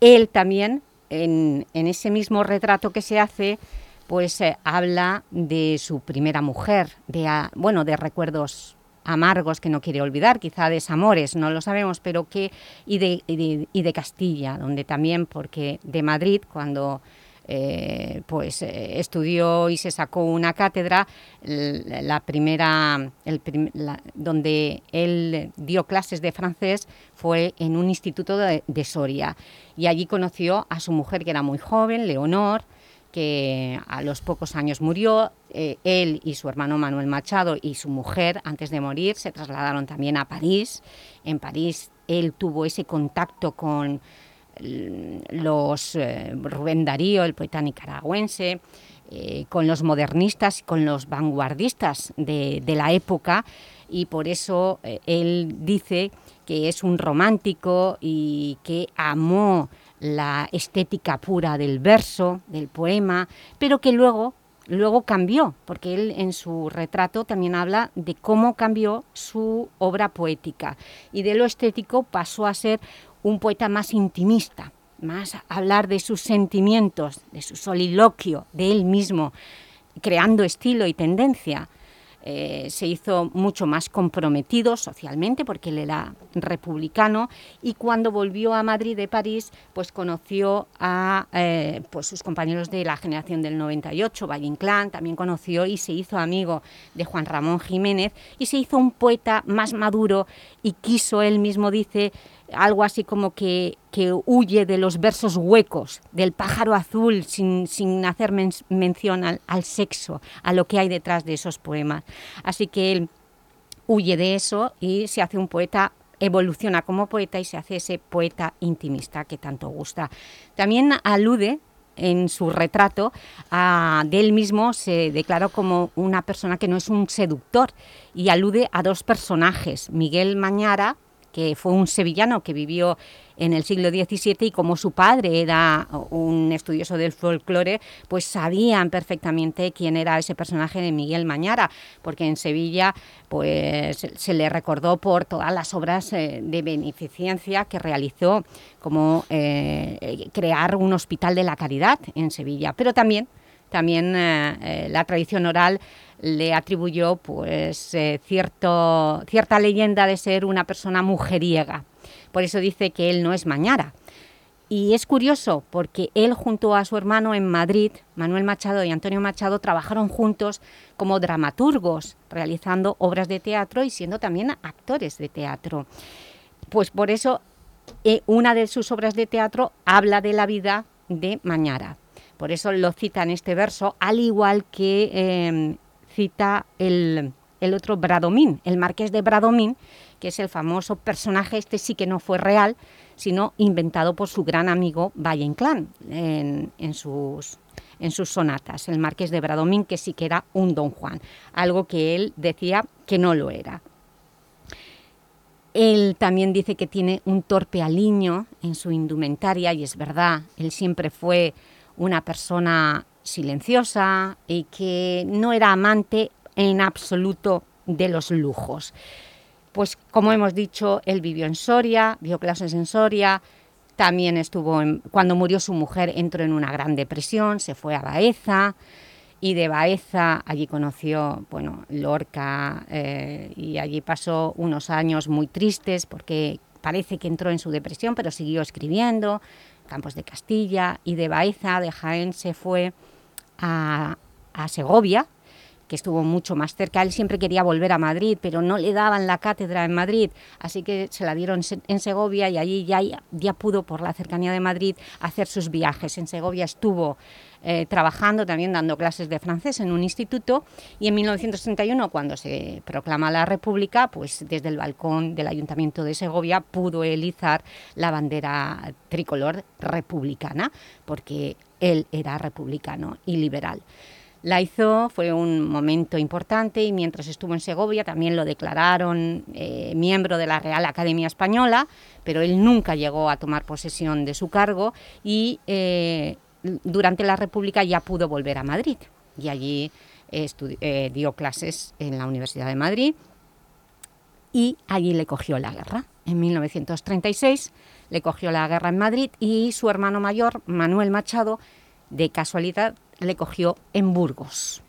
Él también, en, en ese mismo retrato que se hace, pues eh, habla de su primera mujer, de, bueno, de recuerdos amargos que no quiere olvidar, quizá desamores, no lo sabemos, pero que y de, y de, Castilla, donde también, porque de Madrid, cuando eh, pues eh, estudió y se sacó una cátedra, la primera, donde él dio clases de francés fue en un instituto de Soria, y allí conoció a su mujer que era muy joven, Leonor, que a los pocos años murió. Eh, él y su hermano Manuel Machado y su mujer, antes de morir, se trasladaron también a París. En París él tuvo ese contacto con los eh, Rubén Darío, el poeta nicaragüense, eh, con los modernistas, con los vanguardistas de, de la época y por eso él dice que es un romántico y que amó la estética pura del verso, del poema, pero que luego, luego cambió, porque él en su retrato también habla de cómo cambió su obra poética y de lo estético pasó a ser un poeta más intimista, más a hablar de sus sentimientos, de su soliloquio, de él mismo, creando estilo y tendencia. Eh, se hizo mucho más comprometido socialmente porque él era republicano y cuando volvió a Madrid de París pues conoció a eh, pues sus compañeros de la generación del 98, Valle Inclán, también conoció y se hizo amigo de Juan Ramón Jiménez y se hizo un poeta más maduro y quiso, él mismo dice, algo así como que, que, huye de los versos huecos, del pájaro azul, sin, sin hacer mención al, al, sexo, a lo que hay detrás de esos poemas. Así que él huye de eso y se hace un poeta evoluciona como poeta y se hace ese poeta intimista que tanto gusta. También alude en su retrato a, de él mismo se declaró como una persona que no es un seductor y alude a dos personajes, Miguel Mañara, que fue un sevillano que vivió en el siglo XVII y como su padre era un estudioso del folclore, pues sabían perfectamente quién era ese personaje de Miguel Mañara, porque en Sevilla pues se le recordó por todas las obras eh, de beneficencia que realizó, como eh, crear un hospital de la caridad en Sevilla, pero también también eh, la tradición oral le atribuyó pues, cierto, cierta leyenda de ser una persona mujeriega. Por eso dice que él no es Mañara. Y es curioso porque él junto a su hermano en Madrid, Manuel Machado y Antonio Machado, trabajaron juntos como dramaturgos, realizando obras de teatro y siendo también actores de teatro. Pues por eso eh, una de sus obras de teatro habla de la vida de Mañara. Por eso lo cita en este verso, al igual que em, cita el, el otro Bradomín, el marqués de Bradomín, que es el famoso personaje, este sí que no fue real, sino inventado por su gran amigo Valle Inclán en, sus, en sus sonatas, el marqués de Bradomín, que sí que era un don Juan, algo que él decía que no lo era. Él también dice que tiene un torpe aliño en su indumentaria, y es verdad, él siempre fue una persona silenciosa y que no era amante en absoluto de los lujos. Pues como hemos dicho, él vivió en Soria, vio clases en Soria, también estuvo, cuando murió su mujer entró en una gran depresión, se fue a Baeza y de Baeza allí conoció bueno, Lorca eh, y allí pasó unos años muy tristes porque parece que entró en su depresión pero siguió escribiendo, Campos de Castilla y de Baeza, de Jaén se fue a, a Segovia que estuvo mucho más cerca. Él siempre quería volver a Madrid, pero no le daban la cátedra en Madrid, así que se la dieron en Segovia y allí ya, ya pudo, por la cercanía de Madrid, hacer sus viajes. En Segovia estuvo eh, trabajando, también dando clases de francés en un instituto y en 1931, cuando se proclama la República, pues desde el balcón del Ayuntamiento de Segovia pudo elizar la bandera tricolor republicana, porque él era republicano y liberal. La hizo, fue un momento importante y mientras estuvo en Segovia también lo declararon eh, miembro de la Real Academia Española, pero él nunca llegó a tomar posesión de su cargo y eh, durante la República ya pudo volver a Madrid y allí eh, dio clases en la Universidad de Madrid y allí le cogió la guerra. En 1936 le cogió la guerra en Madrid y su hermano mayor, Manuel Machado, de casualidad le cogió en Burgos.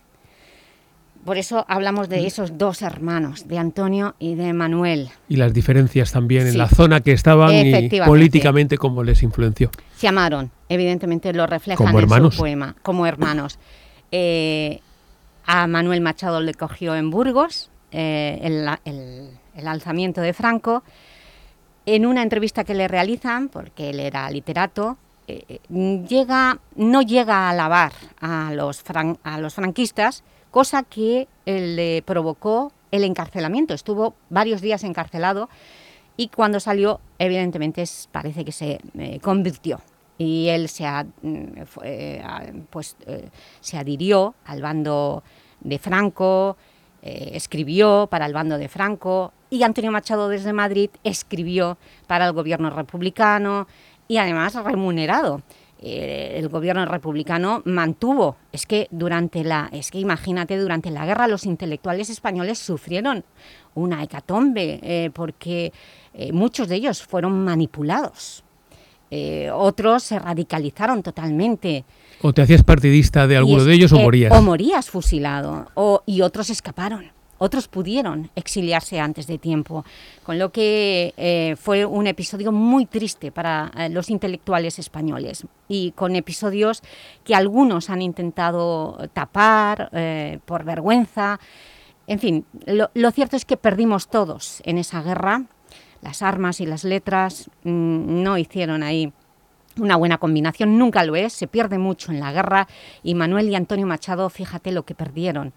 Por eso hablamos de mm. esos dos hermanos, de Antonio y de Manuel. Y las diferencias también en la zona que estaban y políticamente cómo les influenció. Se amaron, evidentemente lo reflejan en su poema, como hermanos. Eh, a Manuel Machado le cogió en Burgos eh, el alzamiento de Franco. En una entrevista que le realizan, porque él era literato, eh, llega, no llega a alabar a los, a los franquistas, cosa que le provocó el encarcelamiento. Estuvo varios días encarcelado y cuando salió, evidentemente, parece que se eh, convirtió y él se, mm, pues, eh, se adhirió al bando de Franco, escribió para el bando de Franco y Antonio Machado desde Madrid escribió para el gobierno republicano, y además remunerado. Eh, el gobierno republicano mantuvo, es que durante la, es que imagínate, durante la guerra los intelectuales españoles sufrieron una hecatombe eh, porque eh, muchos de ellos fueron manipulados. Otros se radicalizaron totalmente. O te hacías partidista de alguno de ellos o morías. O morías fusilado, o, y otros escaparon. Otros pudieron exiliarse antes de tiempo, con lo que eh, fue un episodio muy triste para eh, los intelectuales españoles y con episodios que algunos han intentado tapar eh, por vergüenza. En fin, lo, cierto es que perdimos todos en esa guerra. Las armas y las letras mm, no hicieron ahí una buena combinación, nunca lo es, se pierde mucho en la guerra y Manuel y Antonio Machado, fíjate lo que perdieron.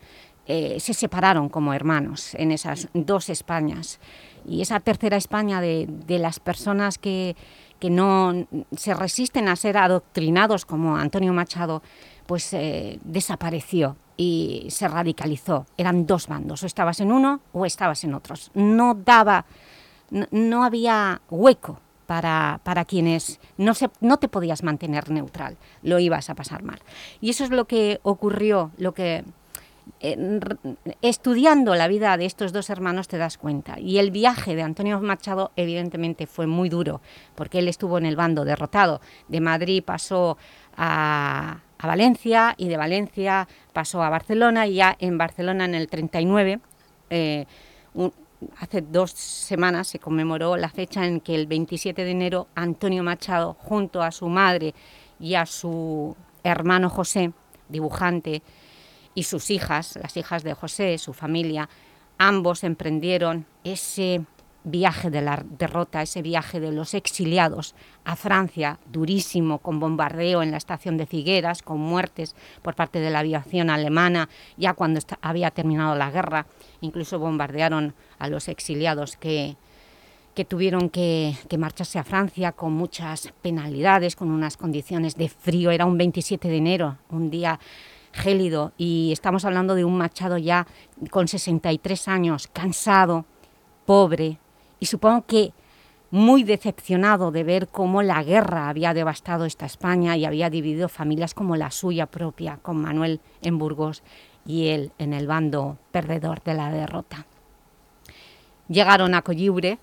Eh, se separaron como hermanos en esas dos Españas. Y esa tercera España de, las personas que, no se resisten a ser adoctrinados como Antonio Machado, pues eh, desapareció y se radicalizó. Eran dos bandos, o estabas en uno o estabas en otros. No daba no, había hueco para, para, quienes no, se, no te podías mantener neutral, lo ibas a pasar mal. Y eso es lo que ocurrió, lo que estudiando la vida de estos dos hermanos te das cuenta. Y el viaje de Antonio Machado evidentemente fue muy duro, porque él estuvo en el bando derrotado. De Madrid pasó a, Valencia y de Valencia pasó a Barcelona y ya en Barcelona en el 39, eh, hace dos semanas se conmemoró la fecha en que el 27 de enero Antonio Machado junto a su madre y a su hermano José, dibujante, y sus hijas, las hijas de José, su familia, ambos emprendieron ese viaje de la derrota, ese viaje de los exiliados a Francia, durísimo, con bombardeo en la estación de Figueras, con muertes por parte de la aviación alemana, ya cuando había terminado la guerra, incluso bombardearon a los exiliados que, que tuvieron que, que, marcharse a Francia con muchas penalidades, con unas condiciones de frío, era un 27 de enero, un día gélido y estamos hablando de un Machado ya con 63 años, cansado, pobre y supongo que muy decepcionado de ver cómo la guerra había devastado esta España y había dividido familias como la suya propia, con Manuel en Burgos y él en el bando perdedor de la derrota. Llegaron a Colliure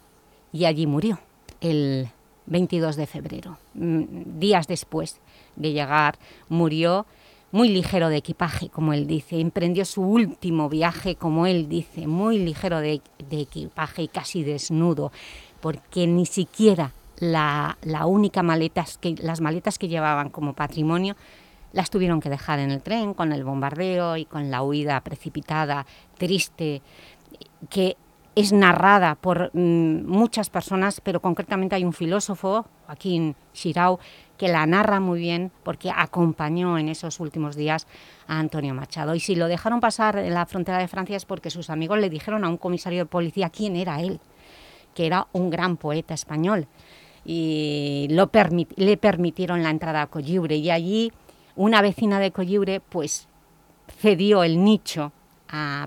y allí murió el 22 de febrero. Mm, días después de llegar murió muy ligero de equipaje, como él dice. Emprendió su último viaje, como él dice, muy ligero de, equipaje y casi desnudo, porque ni siquiera la, única maleta, que, las maletas que llevaban como patrimonio las tuvieron que dejar en el tren con el bombardeo y con la huida precipitada, triste, que es narrada por mm, muchas personas, pero concretamente hay un filósofo, Joaquín Xirau, que la narra muy bien porque acompañó en esos últimos días a Antonio Machado. Y si lo dejaron pasar en la frontera de Francia es porque sus amigos le dijeron a un comisario de policía quién era él, que era un gran poeta español. Y lo le permitieron la entrada a Colliure y allí una vecina de Colliure pues cedió el nicho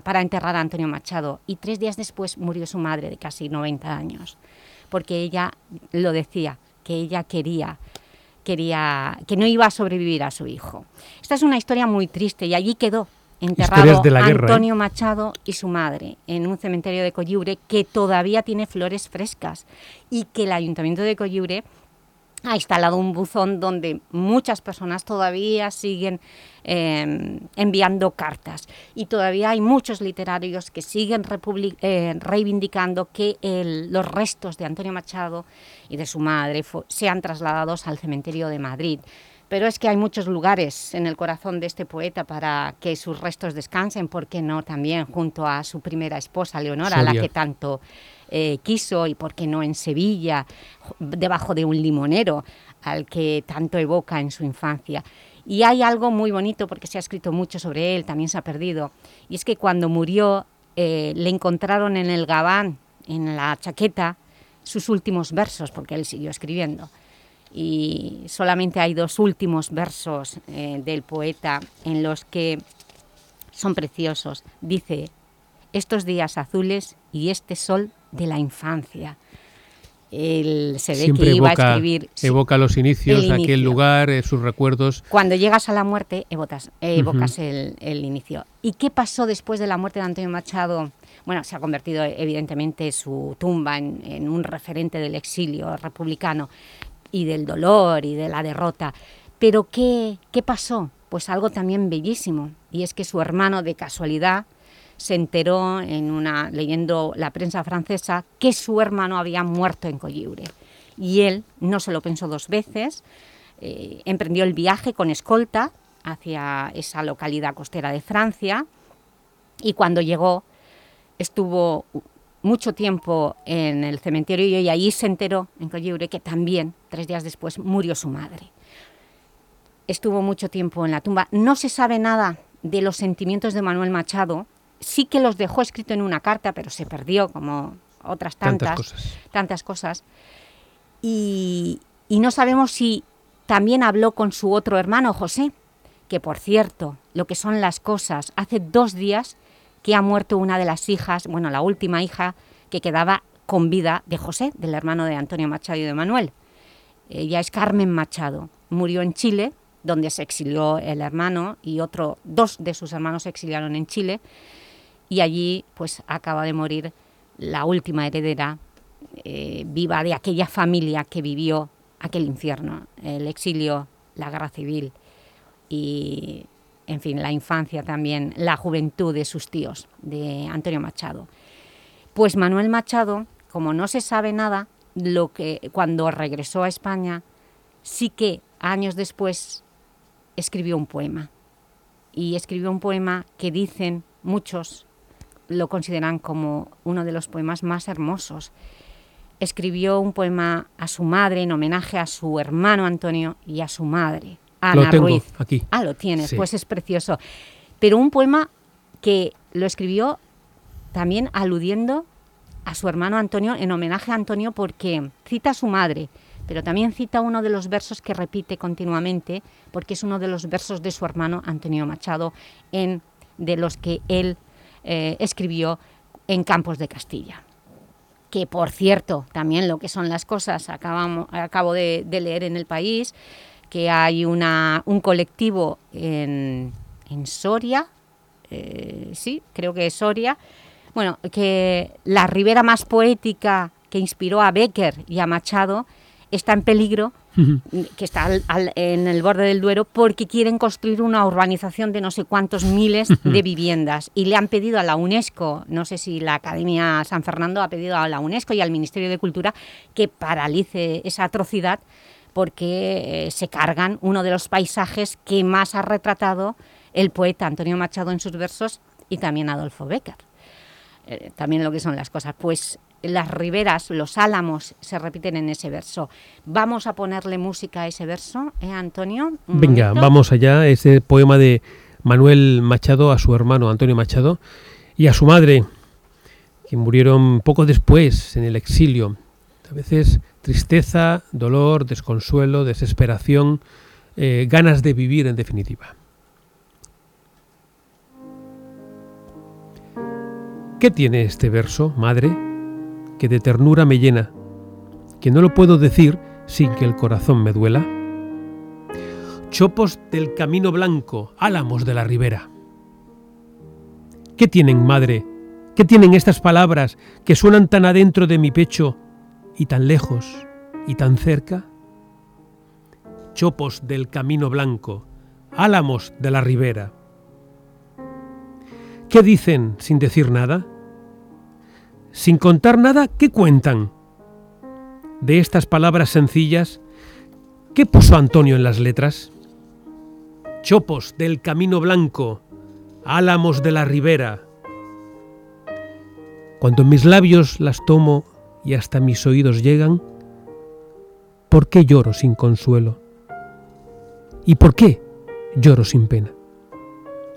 para enterrar a Antonio Machado y tres días después murió su madre de casi 90 años porque ella lo decía, que ella quería quería, que no iba a sobrevivir a su hijo. Esta es una historia muy triste y allí quedó enterrado ¿eh? Antonio Machado y su madre en un cementerio de Colliure que todavía tiene flores frescas y que el Ayuntamiento de Colliure ha instalado un buzón donde muchas personas todavía siguen em, enviando cartas y todavía hay muchos literarios que siguen eh, reivindicando que los restos de Antonio Machado y de su madre sean trasladados al cementerio de Madrid. Pero es que hay muchos lugares en el corazón de este poeta para que sus restos descansen, ¿por qué no? También junto a su primera esposa, Leonora, a la que tanto eh, quiso y por qué no en Sevilla, debajo de un limonero al que tanto evoca en su infancia. Y hay algo muy bonito porque se ha escrito mucho sobre él, también se ha perdido, y es que cuando murió eh, le encontraron en el gabán, en la chaqueta, sus últimos versos, porque él siguió escribiendo. Y solamente hay dos últimos versos eh, del poeta en los que son preciosos. Dice, estos días azules y este sol de la infancia. Él se ve que iba a escribir... Evoca los inicios, aquel lugar, eh, sus recuerdos. Cuando llegas a la muerte, evocas, evocas el, inicio. ¿Y qué pasó después de la muerte de Antonio Machado? Bueno, se ha convertido evidentemente su tumba en, un referente del exilio republicano y del dolor y de la derrota. Pero ¿qué, ¿qué pasó? Pues algo también bellísimo, y es que su hermano de casualidad se enteró en una, leyendo la prensa francesa que su hermano había muerto en Colliure. Y él no se lo pensó dos veces, eh, emprendió el viaje con escolta hacia esa localidad costera de Francia y cuando llegó estuvo mucho tiempo en el cementerio y allí se enteró en Colliure que también, tres días después, murió su madre. Estuvo mucho tiempo en la tumba. No se sabe nada de los sentimientos de Manuel Machado, sí que los dejó escrito en una carta, pero se perdió como otras tantas, tantas cosas. Y, no sabemos si también habló con su otro hermano, José, que por cierto, lo que son las cosas, hace dos días que ha muerto una de las hijas, bueno, la última hija, que quedaba con vida de José, del hermano de Antonio Machado y de Manuel. Ella es Carmen Machado, murió en Chile, donde se exilió el hermano y otro, dos de sus hermanos se exiliaron en Chile y allí pues acaba de morir la última heredera eh, viva de aquella familia que vivió aquel infierno, el exilio, la guerra civil y, en fin, la infancia también, la juventud de sus tíos, de Antonio Machado. Pues Manuel Machado, como no se sabe nada, lo que cuando regresó a España, sí que años después escribió un poema. Y escribió un poema que dicen muchos, lo consideran como uno de los poemas más hermosos. Escribió un poema a su madre en homenaje a su hermano Antonio y a su madre, Ana lo tengo Ruiz. aquí. Ah, lo tienes, Sí. pues es precioso. Pero un poema que lo escribió también aludiendo a su hermano Antonio, en homenaje a Antonio, porque cita a su madre, pero también cita uno de los versos que repite continuamente, porque es uno de los versos de su hermano Antonio Machado, en, de los que él eh, escribió en Campos de Castilla. Que, por cierto, también lo que son las cosas, acabo de, leer en El País, que hay una, un colectivo en, en Soria, eh, sí, creo que es Soria, bueno, que la ribera más poética que inspiró a Becker y a Machado está en peligro, que está al- al- en el borde del Duero, porque quieren construir una urbanización de no sé cuántos miles de viviendas. Y le han pedido a la UNESCO, no sé si la Academia San Fernando ha pedido a la UNESCO y al Ministerio de Cultura que paralice esa atrocidad porque eh, se cargan uno de los paisajes que más ha retratado el poeta Antonio Machado en sus versos y también Adolfo Becker. Eh, también lo que son las cosas. Pues las riberas, los álamos se repiten en ese verso. Vamos a ponerle música a ese verso, ¿eh, Antonio? Venga, momento. vamos allá. Ese poema de Manuel Machado a su hermano Antonio Machado y a su madre, que murieron poco después en el exilio. A veces tristeza, dolor, desconsuelo, desesperación, eh, ganas de vivir en definitiva. ¿Qué tiene este verso, madre? Que de ternura me llena, que no lo puedo decir sin que el corazón me duela. Chopos del camino blanco, álamos de la ribera. ¿Qué tienen, madre? ¿Qué tienen estas palabras que suenan tan adentro de mi pecho y tan lejos y tan cerca? Chopos del camino blanco, álamos de la ribera. ¿Qué dicen sin decir nada? Sin contar nada, ¿qué cuentan? De estas palabras sencillas, ¿qué puso Antonio en las letras? Chopos del camino blanco, álamos de la ribera. Cuando mis labios las tomo y hasta mis oídos llegan, ¿por qué lloro sin consuelo? ¿Y por qué lloro sin pena?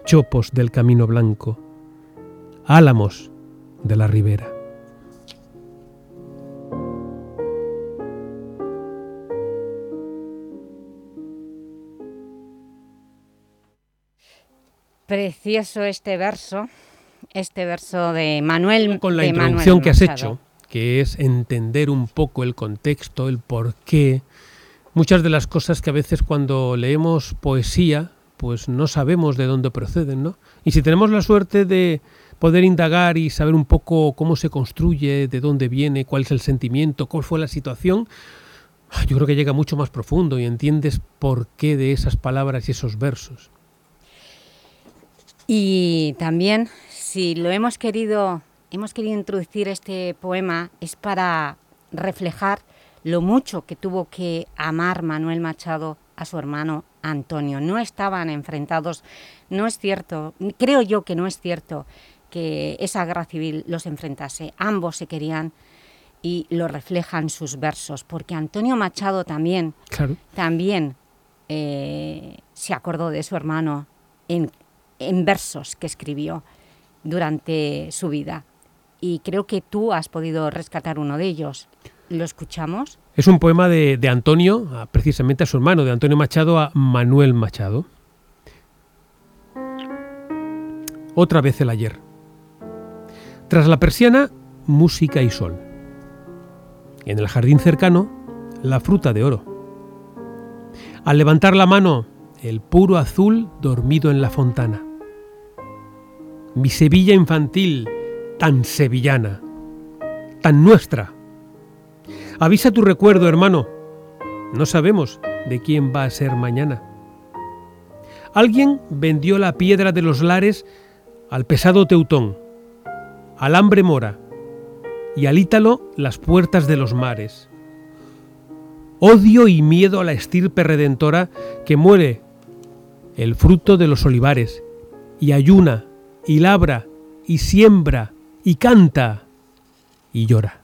Chopos del camino blanco, álamos de la ribera. Precioso este verso, este verso de Manuel Con la introducción Manuel que has hecho, que es entender un poco el contexto, el porqué, muchas de las cosas que a veces cuando leemos poesía, pues no sabemos de dónde proceden, ¿no? Y si tenemos la suerte de poder indagar y saber un poco cómo se construye, de dónde viene, cuál es el sentimiento, cuál fue la situación, yo creo que llega mucho más profundo y entiendes por qué de esas palabras y esos versos. Y también, si lo hemos querido, hemos querido introducir este poema, es para reflejar lo mucho que tuvo que amar Manuel Machado a su hermano Antonio. No estaban enfrentados, no es cierto, creo yo que no es cierto que esa guerra civil los enfrentase. Ambos se querían y lo reflejan sus versos, porque Antonio Machado también Claro. también eh, se acordó de su hermano en, en versos que escribió durante su vida. Y creo que tú has podido rescatar uno de ellos. ¿Lo escuchamos? Es un poema de, Antonio, precisamente a su hermano, de Antonio Machado a Manuel Machado. Otra vez el ayer. Tras la persiana, música y sol. en el jardín cercano la fruta de oro. Al levantar la mano, el puro azul dormido en la fontana. Mi Sevilla infantil, tan sevillana, tan nuestra. Avisa tu recuerdo, hermano. No sabemos de quién va a ser mañana. Alguien vendió la piedra de los lares al pesado teutón, al hambre mora y al ítalo las puertas de los mares. Odio y miedo a la estirpe redentora que muere el fruto de los olivares, y ayuna, y labra, y siembra, y canta, y llora.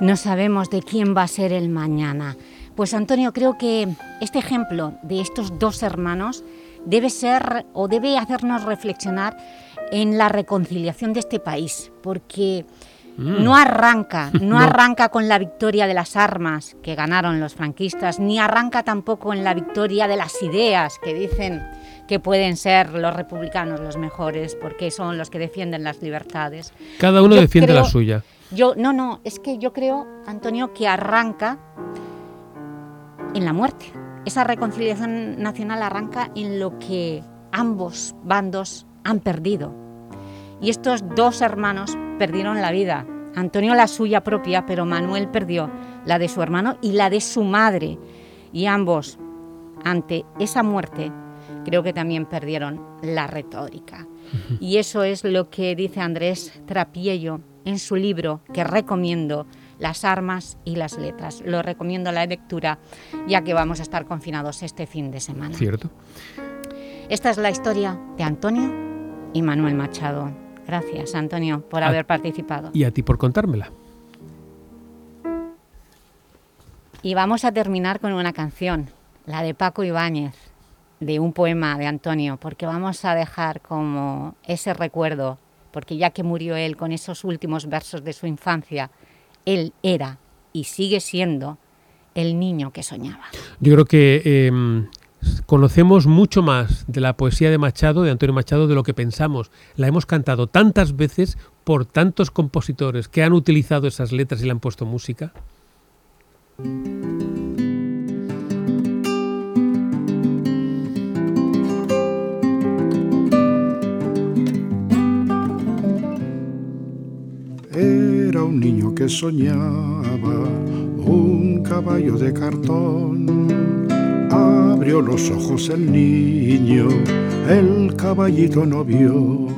No sabemos de quién va a ser el mañana. Pues Antonio, creo que este ejemplo de estos dos hermanos debe ser o debe hacernos reflexionar en la reconciliación de este país, porque mm. no arranca, no, arranca con la victoria de las armas que ganaron los franquistas, ni arranca tampoco en la victoria de las ideas que dicen que pueden ser los republicanos los mejores, porque son los que defienden las libertades. Cada uno defiende la suya. Yo, no, no, es que yo creo, Antonio, que arranca en la muerte. Esa reconciliación nacional arranca en lo que ambos bandos han perdido. Y estos dos hermanos perdieron la vida. Antonio la suya propia, pero Manuel perdió la de su hermano y la de su madre. Y ambos, ante esa muerte, creo que también perdieron la retórica. Y eso es lo que dice Andrés Trapiello en su libro, que recomiendo, Las armas y las letras. Lo recomiendo la lectura, ya que vamos a estar confinados este fin de semana. Cierto. Esta es la historia de Antonio y Manuel Machado. Gracias, Antonio, por haber participado. Y a ti por contármela. Y vamos a terminar con una canción, la de Paco Ibáñez, de un poema de Antonio, porque vamos a dejar como ese recuerdo, porque ya que murió él con esos últimos versos de su infancia, él era y sigue siendo el niño que soñaba. Yo creo que em, conocemos mucho más de la poesía de Machado, de Antonio Machado, de lo que pensamos. La hemos cantado tantas veces por tantos compositores que han utilizado esas letras y le han puesto música. Era un niño que soñaba un caballo de cartón Abrió los ojos el niño, el caballito no vio.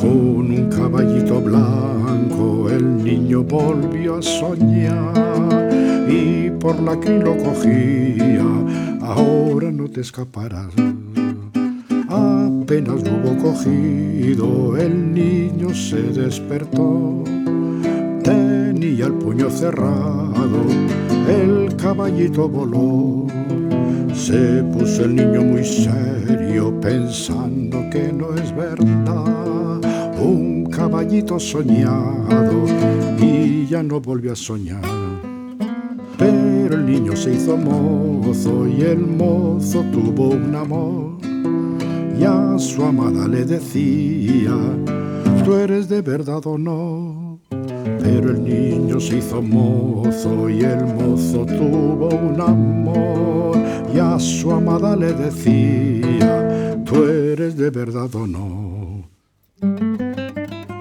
Con un caballito blanco el niño volvió a soñar y por la que lo cogía, ahora no te escaparás. Apenas lo hubo cogido, el niño se despertó. Tenía el puño cerrado, el caballito voló se puso el niño muy serio pensando que no es verdad. Un caballito soñado y ya no volvió a soñar. Pero el niño se hizo mozo y el mozo tuvo un amor. Y a su amada le decía, tú eres de verdad o no. Pero el niño se hizo mozo y el mozo tuvo un amor y a su amada le decía, tú eres de verdad o no.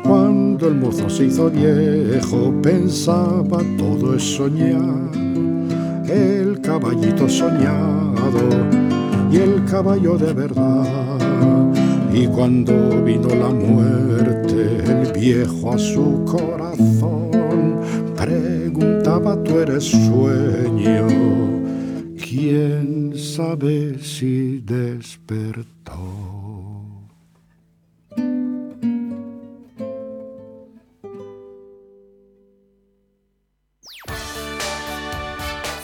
Cuando el mozo se hizo viejo pensaba todo es soñar, el caballito soñado y el caballo de verdad. Y cuando vino la muerte, el viejo a su corazón preguntaba, tú eres sueño quién sabe si despertó.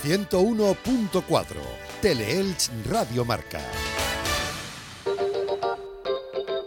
...101.4... Teleelch Radio Marca.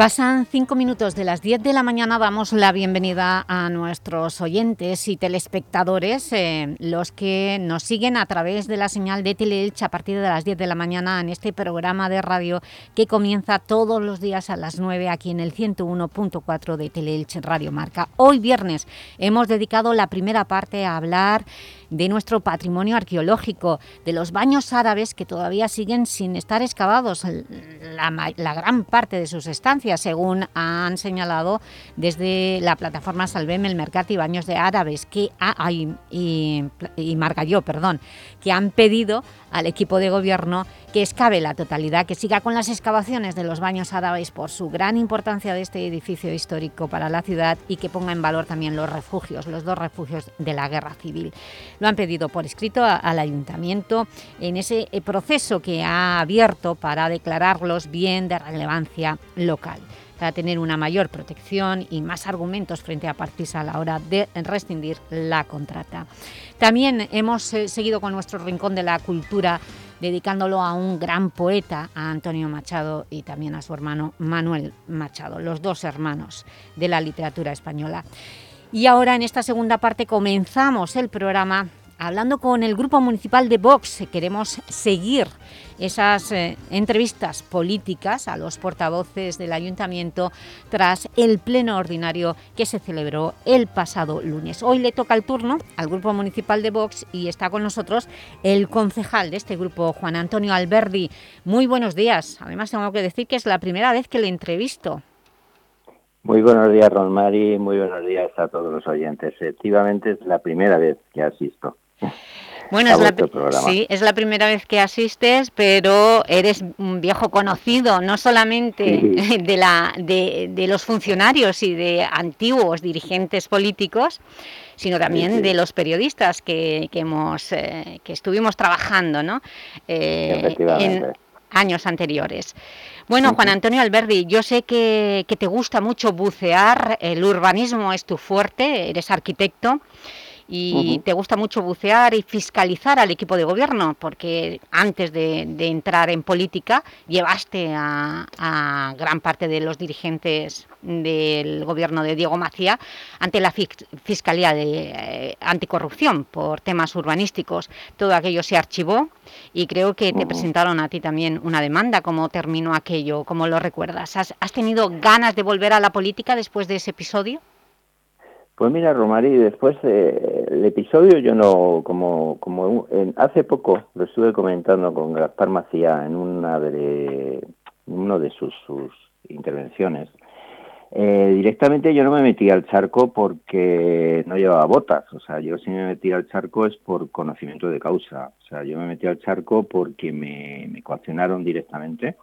Pasan cinco minutos de las 10 de la mañana, damos la bienvenida a nuestros oyentes y telespectadores, eh, los que nos siguen a través de la señal de Teleelch a partir de las 10 de la mañana en este programa de radio que comienza todos los días a las 9 aquí en el 101.4 de Teleelch Radio Marca. Hoy viernes hemos dedicado la primera parte a hablar de nuestro patrimonio arqueológico, de los baños árabes que todavía siguen sin estar excavados, la, la gran parte de sus estancias, según han señalado desde la plataforma Salvem, el Mercat y Baños de Árabes que y, y, y Margalló, perdón, que han pedido al equipo de gobierno que excave la totalidad, que siga con las excavaciones de los baños árabes por su gran importancia de este edificio histórico para la ciudad y que ponga en valor también los refugios, los dos refugios de la guerra civil. Lo han pedido por escrito al Ayuntamiento en ese eh, proceso que ha abierto para declararlos bien de relevancia local para tener una mayor protección y más argumentos frente a Partisa a la hora de rescindir la contrata. También hemos eh, seguido con nuestro Rincón de la Cultura dedicándolo a un gran poeta, a Antonio Machado y también a su hermano Manuel Machado, los dos hermanos de la literatura española. Y ahora en esta segunda parte comenzamos el programa hablando con el Grupo Municipal de Vox. Queremos seguir esas eh, entrevistas políticas a los portavoces del Ayuntamiento tras el pleno ordinario que se celebró el pasado lunes. Hoy le toca el turno al Grupo Municipal de Vox y está con nosotros el concejal de este grupo, Juan Antonio Alberdi. Muy buenos días. Además tengo que decir que es la primera vez que le entrevisto. Muy buenos días, Rosmary. Muy buenos días a todos los oyentes. Efectivamente, es la primera vez que asisto. Bueno, es la, sí, es la primera vez que asistes, pero eres un viejo conocido, no solamente de, la, de, los funcionarios y de antiguos dirigentes políticos, sino también de los periodistas que, que hemos, eh, que estuvimos trabajando ¿no? Eh, en años anteriores. Bueno, Juan Antonio Alberdi, yo sé que, que te gusta mucho bucear, el urbanismo es tu fuerte, eres arquitecto, y te gusta mucho bucear y fiscalizar al equipo de gobierno, porque antes de, entrar en política llevaste a, gran parte de los dirigentes del gobierno de Diego Macía ante la Fiscalía de eh, Anticorrupción por temas urbanísticos. Todo aquello se archivó y creo que te presentaron a ti también una demanda. ¿Cómo terminó aquello? ¿Cómo lo recuerdas? ¿Has tenido ganas de volver a la política después de ese episodio? Pues mira, Romari, después del episodio yo no, como, como en, hace poco lo estuve comentando con Gaspar Macía en una de uno de sus, sus intervenciones. Eh, directamente yo no me metí al charco porque no llevaba botas, o sea, yo si me metí al charco es por conocimiento de causa, o sea, yo me metí al charco porque me, me coaccionaron directamente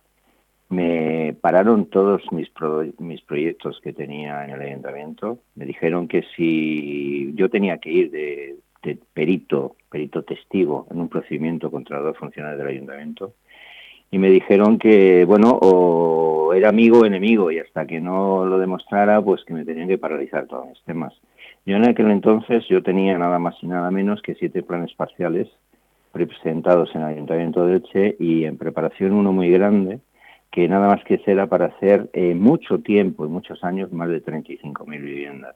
me pararon todos mis, mis proyectos que tenía en el ayuntamiento. Me dijeron que si yo tenía que ir de, perito, perito testigo en un procedimiento contra dos funcionarios del ayuntamiento, y me dijeron que, bueno, o era amigo o enemigo, y hasta que no lo demostrara, pues que me tenían que paralizar todos mis temas. Yo en aquel entonces yo tenía nada más y nada menos que siete planes parciales presentados en el Ayuntamiento de Elche y en preparación uno muy grande que nada más que será para hacer eh, mucho tiempo y muchos años más de 35.000 viviendas.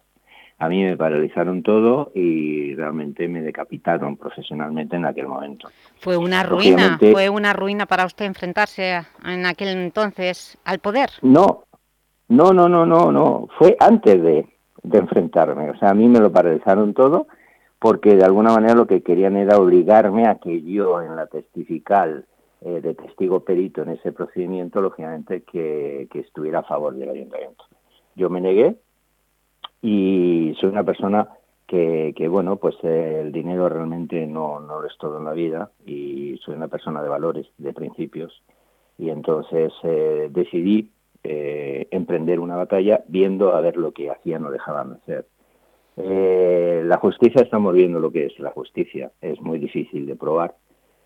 A mí me paralizaron todo y realmente me decapitaron profesionalmente en aquel momento. Fue una ruina, fue una ruina para usted enfrentarse en aquel entonces al poder. No, no, no, no, no, no, fue antes de, de enfrentarme. O sea, a mí me lo paralizaron todo porque de alguna manera lo que querían era obligarme a que yo en la testifical eh, de testigo perito en ese procedimiento, lógicamente, que, estuviera a favor del ayuntamiento. Yo me negué y soy una persona que, bueno, pues eh, el dinero realmente no, no es todo en la vida y soy una persona de valores, de principios. Y entonces eh, decidí emprender una batalla viendo a ver lo que hacían o dejaban de hacer. la justicia, estamos viendo lo que es la justicia, es muy difícil de probar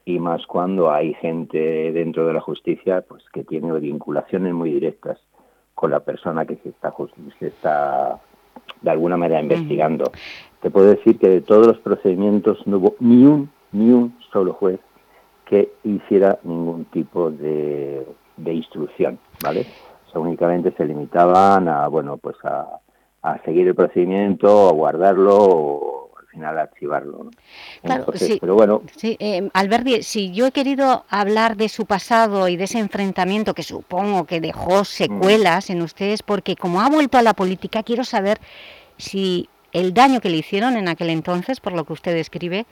y más cuando hay gente dentro de la justicia pues que tiene vinculaciones muy directas con la persona que se está, se está de alguna manera investigando. Te puedo decir que de todos los procedimientos no hubo ni un, ni un solo juez que hiciera ningún tipo de, de instrucción, ¿vale? O sea, únicamente se limitaban a, bueno, pues a, a seguir el procedimiento, a guardarlo o final archivarlo. Claro, sí, pero bueno. Sí, eh, Alberti, si yo he querido hablar de su pasado y de ese enfrentamiento que supongo que dejó secuelas en ustedes, porque como ha vuelto a la política, quiero saber si el daño que le hicieron en aquel entonces, por lo que usted describe,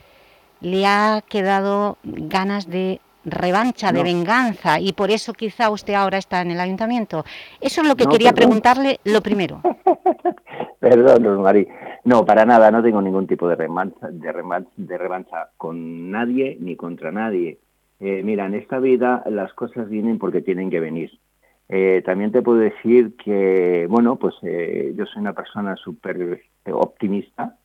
le ha quedado ganas de revancha, de venganza, y por eso quizá usted ahora está en el ayuntamiento. Eso es lo que quería preguntarle lo primero. perdón. No, para nada, no tengo ningún tipo de revancha, de de revancha con nadie ni contra nadie. Eh, mira, en esta vida las cosas vienen porque tienen que venir. Eh, también te puedo decir que, bueno, pues eh, yo soy una persona súper optimista.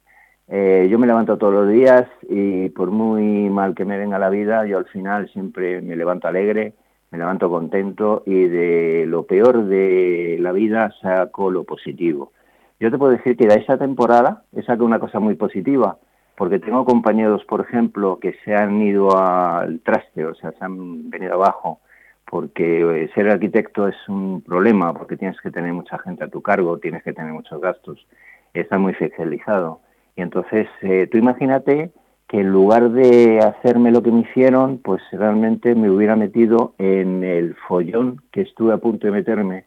yo me levanto todos los días y por muy mal que me venga la vida, yo al final siempre me levanto alegre, me levanto contento y de lo peor de la vida saco lo positivo. Yo te puedo decir que de esa temporada he sacado una cosa muy positiva, porque tengo compañeros, por ejemplo, que se han ido al traste, o sea, se han venido abajo, porque eh, ser arquitecto es un problema, porque tienes que tener mucha gente a tu cargo, tienes que tener muchos gastos, está muy especializado. Y entonces, eh, tú imagínate que en lugar de hacerme lo que me hicieron, pues realmente me hubiera metido en el follón que estuve a punto de meterme,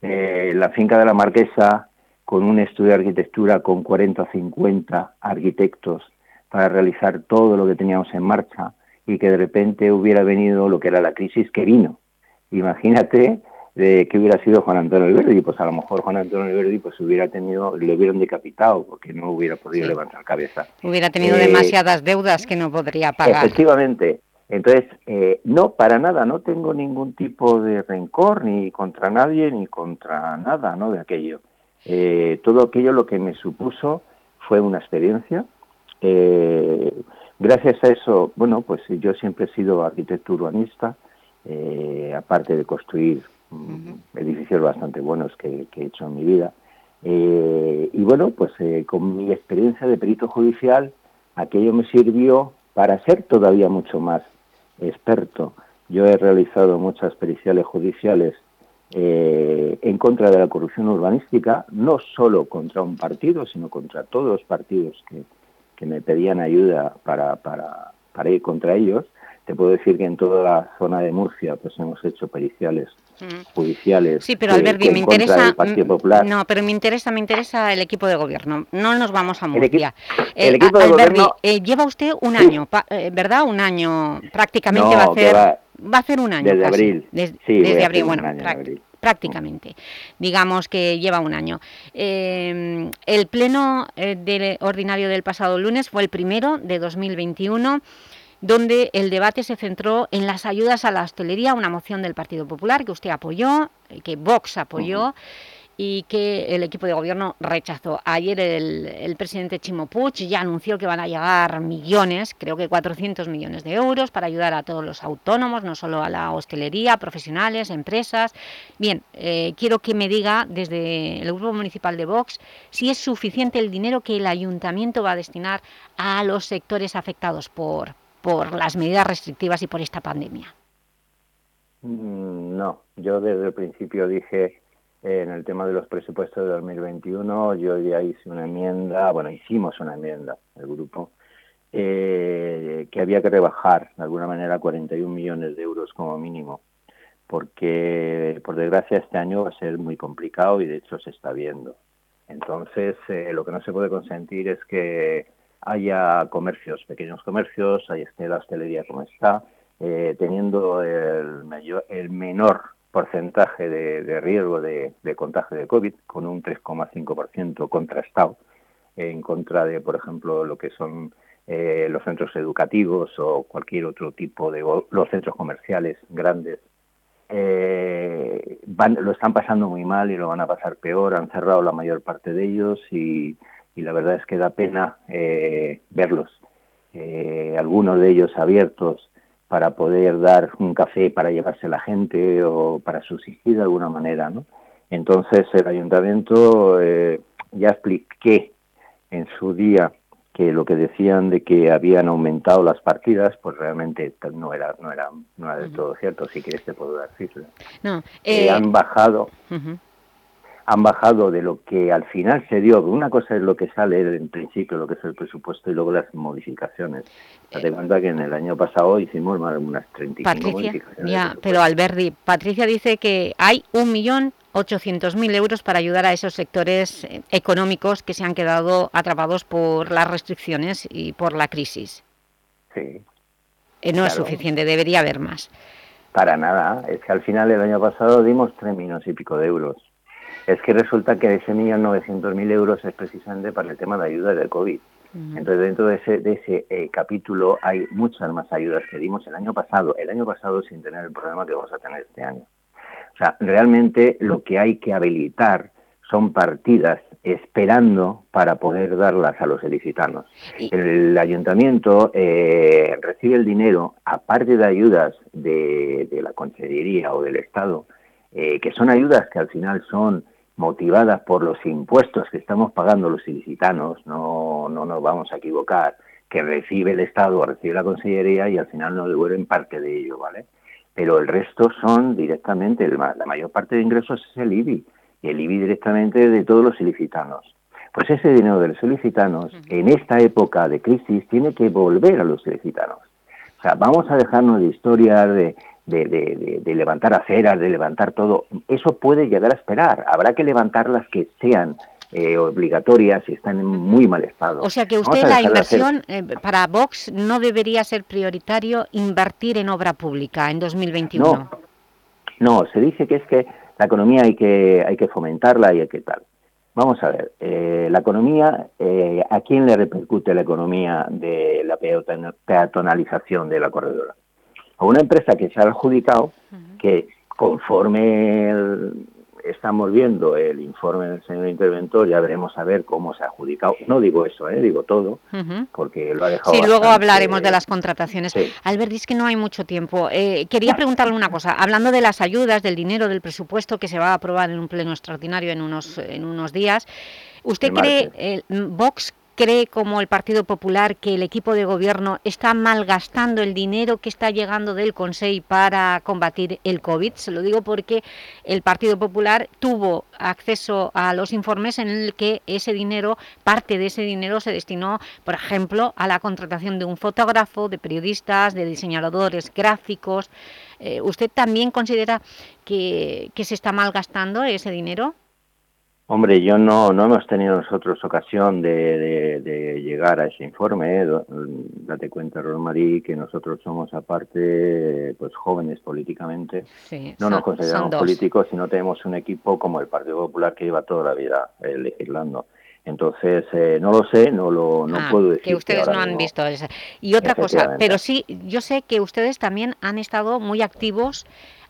eh, la finca de la Marquesa, con un estudio de arquitectura con 40 o 50 arquitectos para realizar todo lo que teníamos en marcha y que de repente hubiera venido lo que era la crisis que vino. Imagínate de que hubiera sido Juan Antonio Alberdi, pues a lo mejor Juan Antonio Alberdi pues hubiera tenido, le hubieran decapitado porque no hubiera podido levantar cabeza. Hubiera tenido eh, demasiadas deudas que no podría pagar. Efectivamente. Entonces, eh, no, para nada, no tengo ningún tipo de rencor ni contra nadie ni contra nada, ¿no? De aquello. Eh, todo aquello lo que me supuso fue una experiencia. Eh, gracias a eso, bueno, pues yo siempre he sido arquitecto urbanista, eh, aparte de construir mm, edificios bastante buenos que, he hecho en mi vida. y bueno, pues con mi experiencia de perito judicial, aquello me sirvió para ser todavía mucho más experto. Yo he realizado muchas periciales judiciales eh, en contra de la corrupción urbanística, no solo contra un partido, sino contra todos los partidos que, que me pedían ayuda para, para, para, ir contra ellos. Te puedo decir que en toda la zona de Murcia pues hemos hecho periciales judiciales. Sí, pero Alberti, me interesa. Mm, no, pero me interesa, me interesa el equipo de gobierno. No nos vamos a Murcia. El, eh, equipo de gobierno... Eh, lleva usted un año, ¿verdad? Un año prácticamente va a ser va a ser un año. Desde abril. desde abril, bueno, prácticamente. Digamos que lleva un año. Eh, el pleno eh, ordinario del pasado lunes fue el primero de 2021 donde el debate se centró en las ayudas a la hostelería, una moción del Partido Popular que usted apoyó, eh, que Vox apoyó, y que el equipo de gobierno rechazó. Ayer el, presidente Chimo ya anunció que van a llegar millones, creo que 400 millones de euros para ayudar a todos los autónomos, no solo a la hostelería, profesionales, empresas. Bien, eh, quiero que me diga desde el Grupo Municipal de Vox si es suficiente el dinero que el Ayuntamiento va a destinar a los sectores afectados por, por las medidas restrictivas y por esta pandemia. Mm, no, yo desde el principio dije en el tema de los presupuestos de 2021 yo ya hice una enmienda, bueno, hicimos una enmienda, el grupo, eh, que había que rebajar de alguna manera 41 millones de euros como mínimo, porque por desgracia este año va a ser muy complicado y de hecho se está viendo. Entonces, eh, lo que no se puede consentir es que haya comercios, pequeños comercios, haya esté la hostelería como está, eh, teniendo el, mayor, el menor porcentaje de, riesgo de, contagio de COVID, con un 3,5% contrastado, en contra de, por ejemplo, lo que son eh, los centros educativos o cualquier otro tipo de los centros comerciales grandes. Eh, lo están pasando muy mal y lo van a pasar peor. Han cerrado la mayor parte de ellos y, la verdad es que da pena eh, verlos. algunos de ellos abiertos para poder dar un café para llevarse la gente o para subsistir de alguna manera, ¿no? Entonces el ayuntamiento eh, ya expliqué en su día que lo que decían de que habían aumentado las partidas, pues realmente no era no era no era del todo cierto. Si quieres te puedo dar cifras. No, eh, han bajado han bajado de lo que al final se dio. Una cosa es lo que sale en principio, lo que es el presupuesto, y luego las modificaciones. Date cuenta que en el año pasado hicimos más unas 35 Patricia, modificaciones. Ya, pero Alberti, Patricia dice que hay un millón 800.000 euros para ayudar a esos sectores eh, económicos que se han quedado atrapados por las restricciones y por la crisis. Sí. Eh, no es suficiente, debería haber más. Para nada, es que al final el año pasado dimos 3 millones y pico de euros es que resulta que ese millón novecientos mil euros es precisamente para el tema de ayuda del COVID. Entonces, dentro de ese, de ese eh, capítulo hay muchas más ayudas que dimos el año pasado, el año pasado sin tener el problema que vamos a tener este año. O sea, realmente lo que hay que habilitar son partidas esperando para poder darlas a los ilicitanos. El ayuntamiento eh, recibe el dinero, aparte de ayudas de, la Consellería o del Estado, eh, que son ayudas que al final son motivadas por los impuestos que estamos pagando los ilicitanos, no, no nos vamos a equivocar, que recibe el Estado o recibe la Consellería y al final nos devuelven parte de ello, ¿vale? Pero el resto son directamente, la mayor parte de ingresos es el IBI, y el IBI directamente de todos los ilicitanos. Pues ese dinero de los ilicitanos, en esta época de crisis, tiene que volver a los ilicitanos. O sea, vamos a dejarnos de historias de de, de, levantar aceras, de levantar todo, eso puede llegar a esperar. Habrá que levantar las que sean eh, obligatorias y están en muy mal estado. O sea que usted la inversión eh, para Vox no debería ser prioritario invertir en obra pública en 2021. No, no se dice que es que la economía hay que, hay que fomentarla y hay que tal. Vamos a ver, eh, la economía, ¿a quién le repercute la economía de la peatonalización de la corredora? A una empresa que se ha adjudicado, que conforme estamos viendo el informe del señor interventor, ya veremos a ver cómo se ha adjudicado. No digo eso, ¿eh? digo todo, porque lo ha dejado Sí, luego hablaremos de las contrataciones. Albert, es que no hay mucho tiempo. Eh, quería preguntarle una cosa. Hablando de las ayudas, del dinero, del presupuesto que se va a aprobar en un pleno extraordinario en unos, en unos días, ¿usted cree, eh, Vox cree, como el Partido Popular, que el equipo de gobierno está malgastando el dinero que está llegando del Consejo para combatir el COVID? Se lo digo porque el Partido Popular tuvo acceso a los informes en el que ese dinero, parte de ese dinero se destinó, por ejemplo, a la contratación de un fotógrafo, de periodistas, de diseñadores gráficos. Eh, ¿Usted también considera que, que se está malgastando ese dinero? Hombre, yo no, no hemos tenido nosotros ocasión de, de, llegar a ese informe. ¿eh? Date cuenta, Rosmarí, que nosotros somos aparte pues jóvenes políticamente. no nos consideramos políticos y no tenemos un equipo como el Partido Popular que lleva toda la vida eh, legislando. Entonces, eh, no lo sé, no lo no ah, puedo decir. Que ustedes no han visto eso. Y otra cosa, pero sí, yo sé que ustedes también han estado muy activos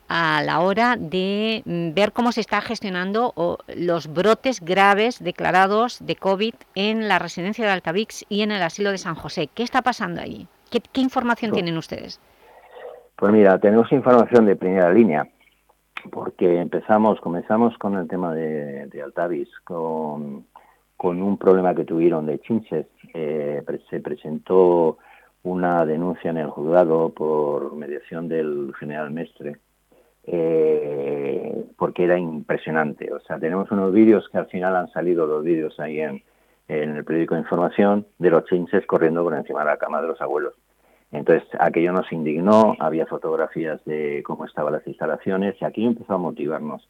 a la hora de mm, ver cómo se está gestionando los brotes graves declarados de COVID en la residencia de Altavix y en el asilo de San José. ¿Qué está pasando allí? ¿Qué, información tienen ustedes? Pues mira, tenemos información de primera línea, porque empezamos, comenzamos con el tema de, de Altavix, con, con, un problema que tuvieron de chinches. Eh, se presentó una denuncia en el juzgado por mediación del general Mestre, eh, porque era impresionante. O sea, tenemos unos vídeos que al final han salido los vídeos ahí en, el periódico de información de los chinches corriendo por encima de la cama de los abuelos. Entonces, aquello nos indignó, había fotografías de cómo estaban las instalaciones y aquello empezó a motivarnos.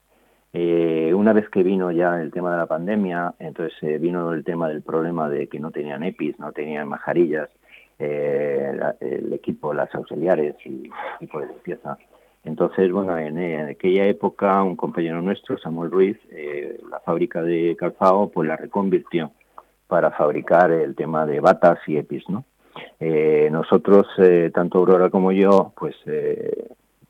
Eh, una vez que vino ya el tema de la pandemia, entonces eh, vino el tema del problema de que no tenían EPIs, no tenían majarillas, el equipo, las auxiliares y equipo de limpieza. Entonces, bueno, en, aquella época un compañero nuestro, Samuel Ruiz, la fábrica de calzado, pues la reconvirtió para fabricar el tema de batas y EPIs, ¿no? nosotros, tanto Aurora como yo, pues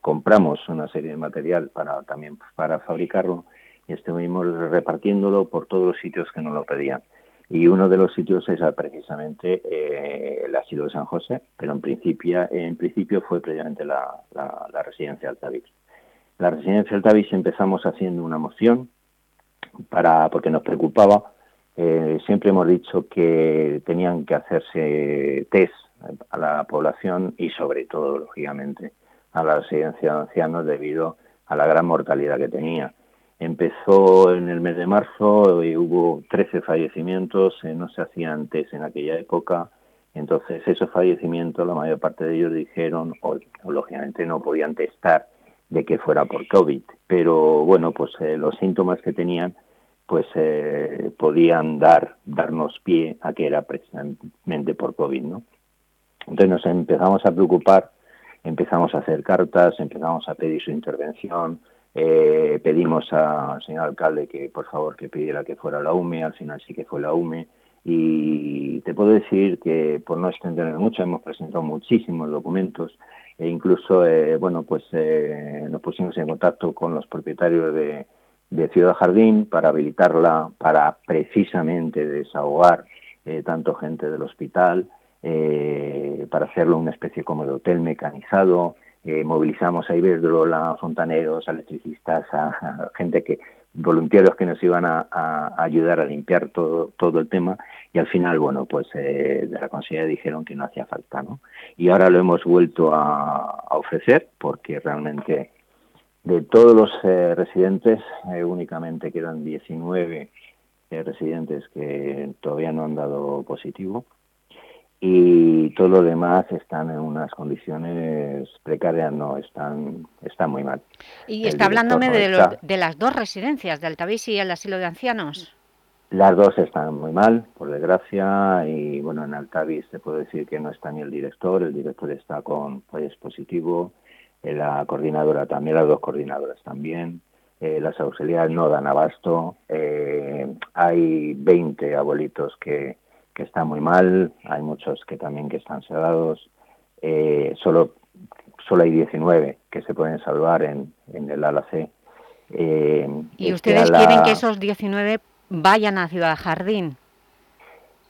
compramos una serie de material para también para fabricarlo y estuvimos repartiéndolo por todos los sitios que nos lo pedían. Y uno de los sitios es precisamente eh, el asilo de San José, pero en principio, en principio fue precisamente la, la, residencia Altavix. La residencia Altavix empezamos haciendo una moción para porque nos preocupaba. Eh, siempre hemos dicho que tenían que hacerse test a la población y sobre todo, lógicamente, a la residencia de ancianos debido a la gran mortalidad que tenía. Empezó en el mes de marzo y hubo 13 fallecimientos, eh, no se hacían test en aquella época, entonces esos fallecimientos la mayor parte de ellos dijeron, o, lógicamente no podían testar de que fuera por COVID, pero bueno, pues eh, los síntomas que tenían pues eh, podían dar darnos pie a que era precisamente por COVID, ¿no? Entonces nos empezamos a preocupar empezamos a hacer cartas, empezamos a pedir su intervención, eh, pedimos al señor alcalde que por favor que pidiera que fuera la UME, al final sí que fue la UME y te puedo decir que por no extendernos mucho hemos presentado muchísimos documentos e incluso eh, bueno pues eh, nos pusimos en contacto con los propietarios de, de Ciudad Jardín para habilitarla para precisamente desahogar tanto gente del hospital eh, para hacerlo una especie como de hotel mecanizado. Eh, movilizamos a Iberdrola, fontaneros, electricistas, a, gente que voluntarios que nos iban a, ayudar a limpiar todo, todo el tema y al final, bueno, pues eh, de la consejería dijeron que no hacía falta, ¿no? Y ahora lo hemos vuelto a, ofrecer porque realmente de todos los eh, residentes únicamente quedan 19 residentes que todavía no han dado positivo y todo lo demás están en unas condiciones precarias, no, están, están muy mal. Y está hablándome de, de, las dos residencias, de Altavís y el asilo de ancianos. Las dos están muy mal, por desgracia, y bueno, en Altavís se puede decir que no está ni el director, el director está con pues, positivo, eh, la coordinadora también, las dos coordinadoras también, eh, las auxiliares no dan abasto, eh, hay 20 abuelitos que que está muy mal, hay muchos que también que están cerrados, eh, solo, solo hay 19 que se pueden salvar en, en el ala C. Eh, ¿Y ustedes quieren que esos 19 vayan a Ciudad Jardín?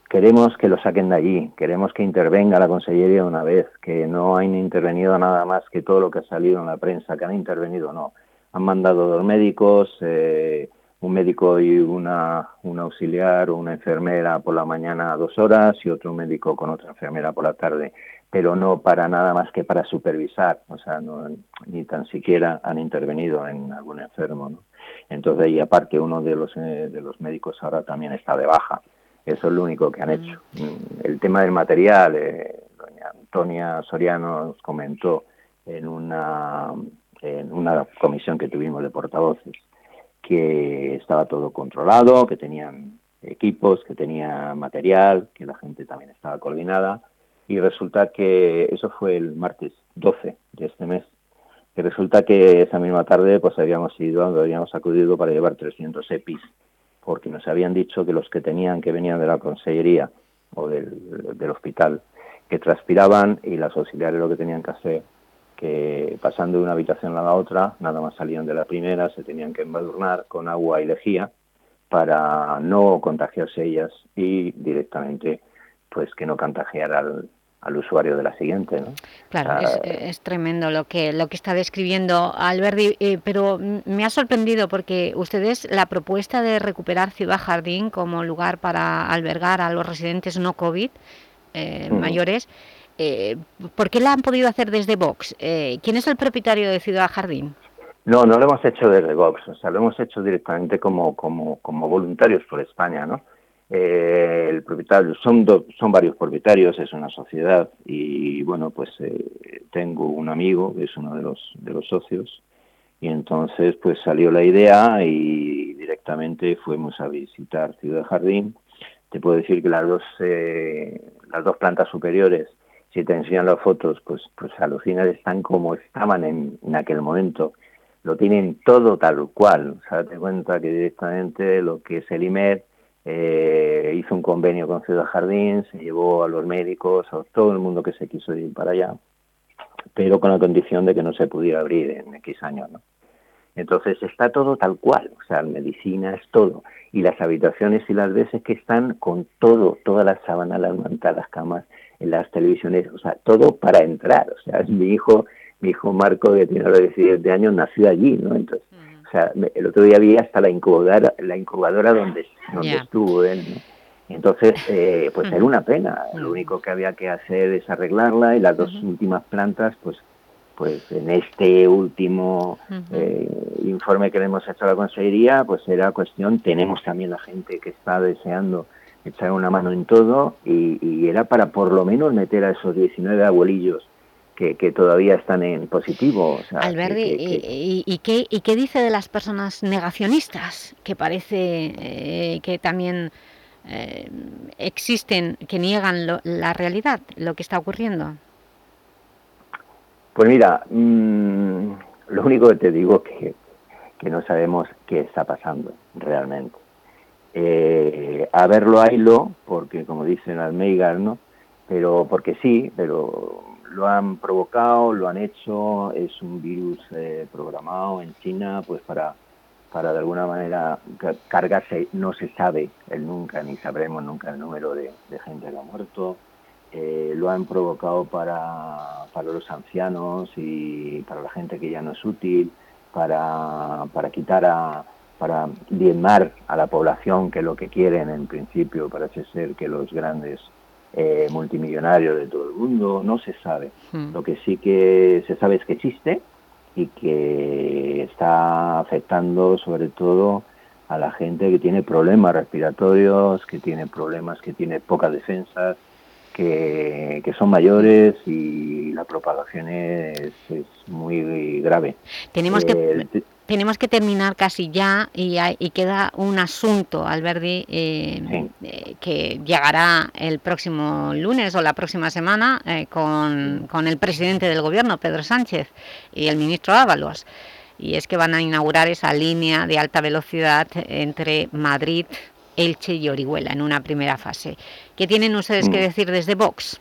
Queremos que lo saquen de allí, queremos que intervenga la Consellería una vez, que no han intervenido nada más que todo lo que ha salido en la prensa, que han intervenido no. Han mandado dos médicos, eh, un médico y una, un auxiliar o una enfermera por la mañana dos horas y otro médico con otra enfermera por la tarde, pero no para nada más que para supervisar, o sea, no, ni tan siquiera han intervenido en algún enfermo. ¿no? Entonces, y aparte uno de los, eh, de los médicos ahora también está de baja, eso es lo único que han hecho. Mm, el tema del material, eh, doña Antonia Soriano nos comentó en una, en una comisión que tuvimos de portavoces, que estaba todo controlado, que tenían equipos, que tenía material, que la gente también estaba coordinada. Y resulta que eso fue el martes 12 de este mes. Que resulta que esa misma tarde pues habíamos ido, habíamos acudido para llevar 300 EPIs, porque nos habían dicho que los que tenían que venían de la consellería o del hospital, que transpiraban y las auxiliares lo que tenían que hacer que pasando de una habitación a la otra, nada más salían de la primera, se tenían que embadurnar con agua y lejía para no contagiarse ellas y directamente pues que no contagiar al, al usuario de la siguiente. ¿no? Claro, es, tremendo lo que, lo que está describiendo Alberti, eh, pero me ha sorprendido porque ustedes la propuesta de recuperar Ciudad Jardín como lugar para albergar a los residentes no COVID eh, mayores, eh, ¿por qué la han podido hacer desde Vox? Eh, ¿Quién es el propietario de Ciudad Jardín? No, no lo hemos hecho desde Vox, o sea, lo hemos hecho directamente como, como, como voluntarios por España, ¿no? Eh, el propietario, son, son varios propietarios, es una sociedad y bueno, pues tengo un amigo que es uno de los, de los socios Y entonces pues salió la idea y directamente fuimos a visitar Ciudad Jardín. Te puedo decir que las dos, eh, las dos plantas superiores, si te enseñan las fotos, pues, pues alucinas, están como estaban en, en aquel momento. Lo tienen todo tal cual. O sea, te cuenta que directamente lo que es el IMED eh, hizo un convenio con Ciudad Jardín, se llevó a los médicos, a todo el mundo que se quiso ir para allá, pero con la condición de que no se pudiera abrir en X años. ¿no? Entonces está todo tal cual, o sea, medicina es todo. Y las habitaciones y las veces que están con todo, todas las sábanas, las mantas, las camas, en las televisiones, o sea, todo para entrar. O sea, es mi hijo, mi hijo Marco, que tiene ahora 17 años, nació allí, ¿no? Entonces, o sea, el otro día vi hasta la incubadora, la incubadora donde, donde estuvo él, ¿no? Entonces, eh, pues era una pena. Lo único que había que hacer es arreglarla y las dos últimas plantas, pues pues en este último eh, informe que le hemos hecho a la consejería, pues era cuestión, tenemos también la gente que está deseando echar una mano en todo y, era para por lo menos meter a esos 19 abuelillos que, todavía están en positivo. O ¿y, qué, ¿y qué dice de las personas negacionistas? Que parece eh, que también eh, existen, que niegan la realidad, lo que está ocurriendo. Pues mira, mm, lo único que te digo es que, que no sabemos qué está pasando realmente. Eh, a verlo haylo, porque como dicen Almeigar, ¿no? Pero porque sí, pero lo han provocado, lo han hecho, es un virus eh, programado en China, pues para, para de alguna manera cargarse, no se sabe el nunca, ni sabremos nunca el número de, gente que ha muerto, eh, lo han provocado para, para, los ancianos y para la gente que ya no es útil, para, para quitar a, para diezmar a la población que lo que quieren en principio parece ser que los grandes eh, multimillonarios de todo el mundo, no se sabe. Hmm. Lo que sí que se sabe es que existe y que está afectando sobre todo a la gente que tiene problemas respiratorios, que tiene problemas, que tiene pocas defensas, que, son mayores y la propagación es, muy grave. Tenemos que tenemos que terminar casi ya y, y queda un asunto, Alberdi, eh, eh, que llegará el próximo lunes o la próxima semana con, con, el presidente del gobierno, Pedro Sánchez, y el ministro Ábalos. Y es que van a inaugurar esa línea de alta velocidad entre Madrid, Elche y Orihuela en una primera fase. ¿Qué tienen ustedes que mm. decir desde Vox?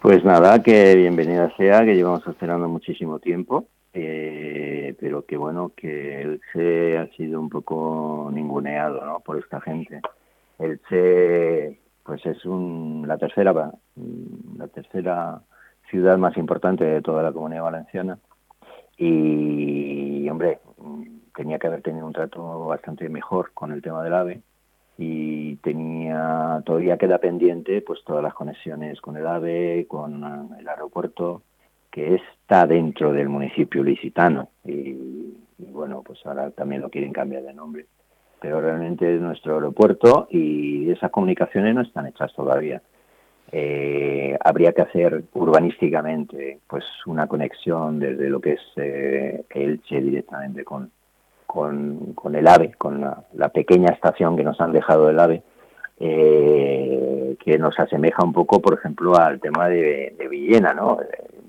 Pues nada, que bienvenida sea, que llevamos esperando muchísimo tiempo, eh, pero que bueno, que Elche ha sido un poco ninguneado ¿no? por esta gente. Elche pues es un, la tercera la tercera ciudad más importante de toda la comunidad valenciana y hombre tenía que haber tenido un trato bastante mejor con el tema del AVE y tenía todavía queda pendiente pues todas las conexiones con el AVE, con el aeropuerto que está dentro del municipio licitano. Y, bueno pues ahora también lo quieren cambiar de nombre. Pero realmente es nuestro aeropuerto y esas comunicaciones no están hechas todavía. Eh, habría que hacer urbanísticamente pues una conexión desde lo que es eh, Elche directamente con con, el AVE, con la, pequeña estación que nos han dejado del AVE, eh, que nos asemeja un poco, por ejemplo, al tema de, Villena, ¿no?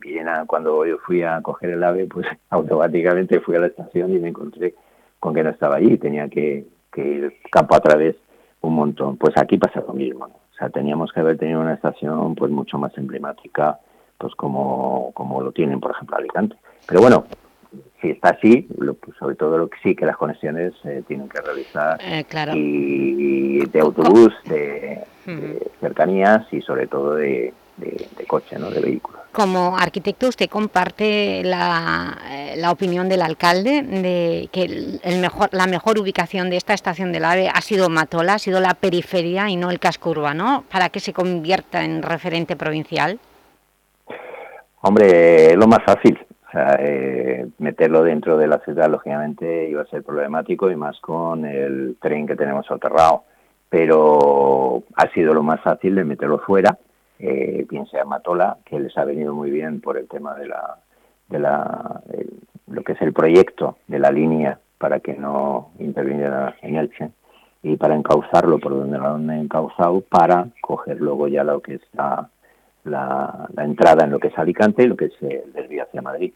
Villena, cuando yo fui a coger el AVE, pues automáticamente fui a la estación y me encontré con que no estaba allí, tenía que, ir campo a través un montón. Pues aquí pasa lo mismo, O sea, teníamos que haber tenido una estación pues mucho más emblemática, pues como, como lo tienen, por ejemplo, Alicante. Pero bueno, si está así, pues, sobre todo lo que sí que las conexiones eh, tienen que realizar eh, y, de autobús, de, cercanías y sobre todo de, coche, ¿no? de vehículos. Como arquitecto, ¿usted comparte la, eh, la opinión del alcalde de que el mejor, la mejor ubicación de esta estación del AVE ha sido Matola, ha sido la periferia y no el casco urbano, para que se convierta en referente provincial? Hombre, lo más fácil, o sea, eh, meterlo dentro de la ciudad, lógicamente, iba a ser problemático y más con el tren que tenemos soterrado. Pero ha sido lo más fácil de meterlo fuera, eh, bien sea Matola, que les ha venido muy bien por el tema de la, de la lo que es el proyecto de la línea para que no interviniera en Elche y para encauzarlo por donde lo han encauzado para coger luego ya lo que es la, la, entrada en lo que es Alicante y lo que es el desvío hacia Madrid.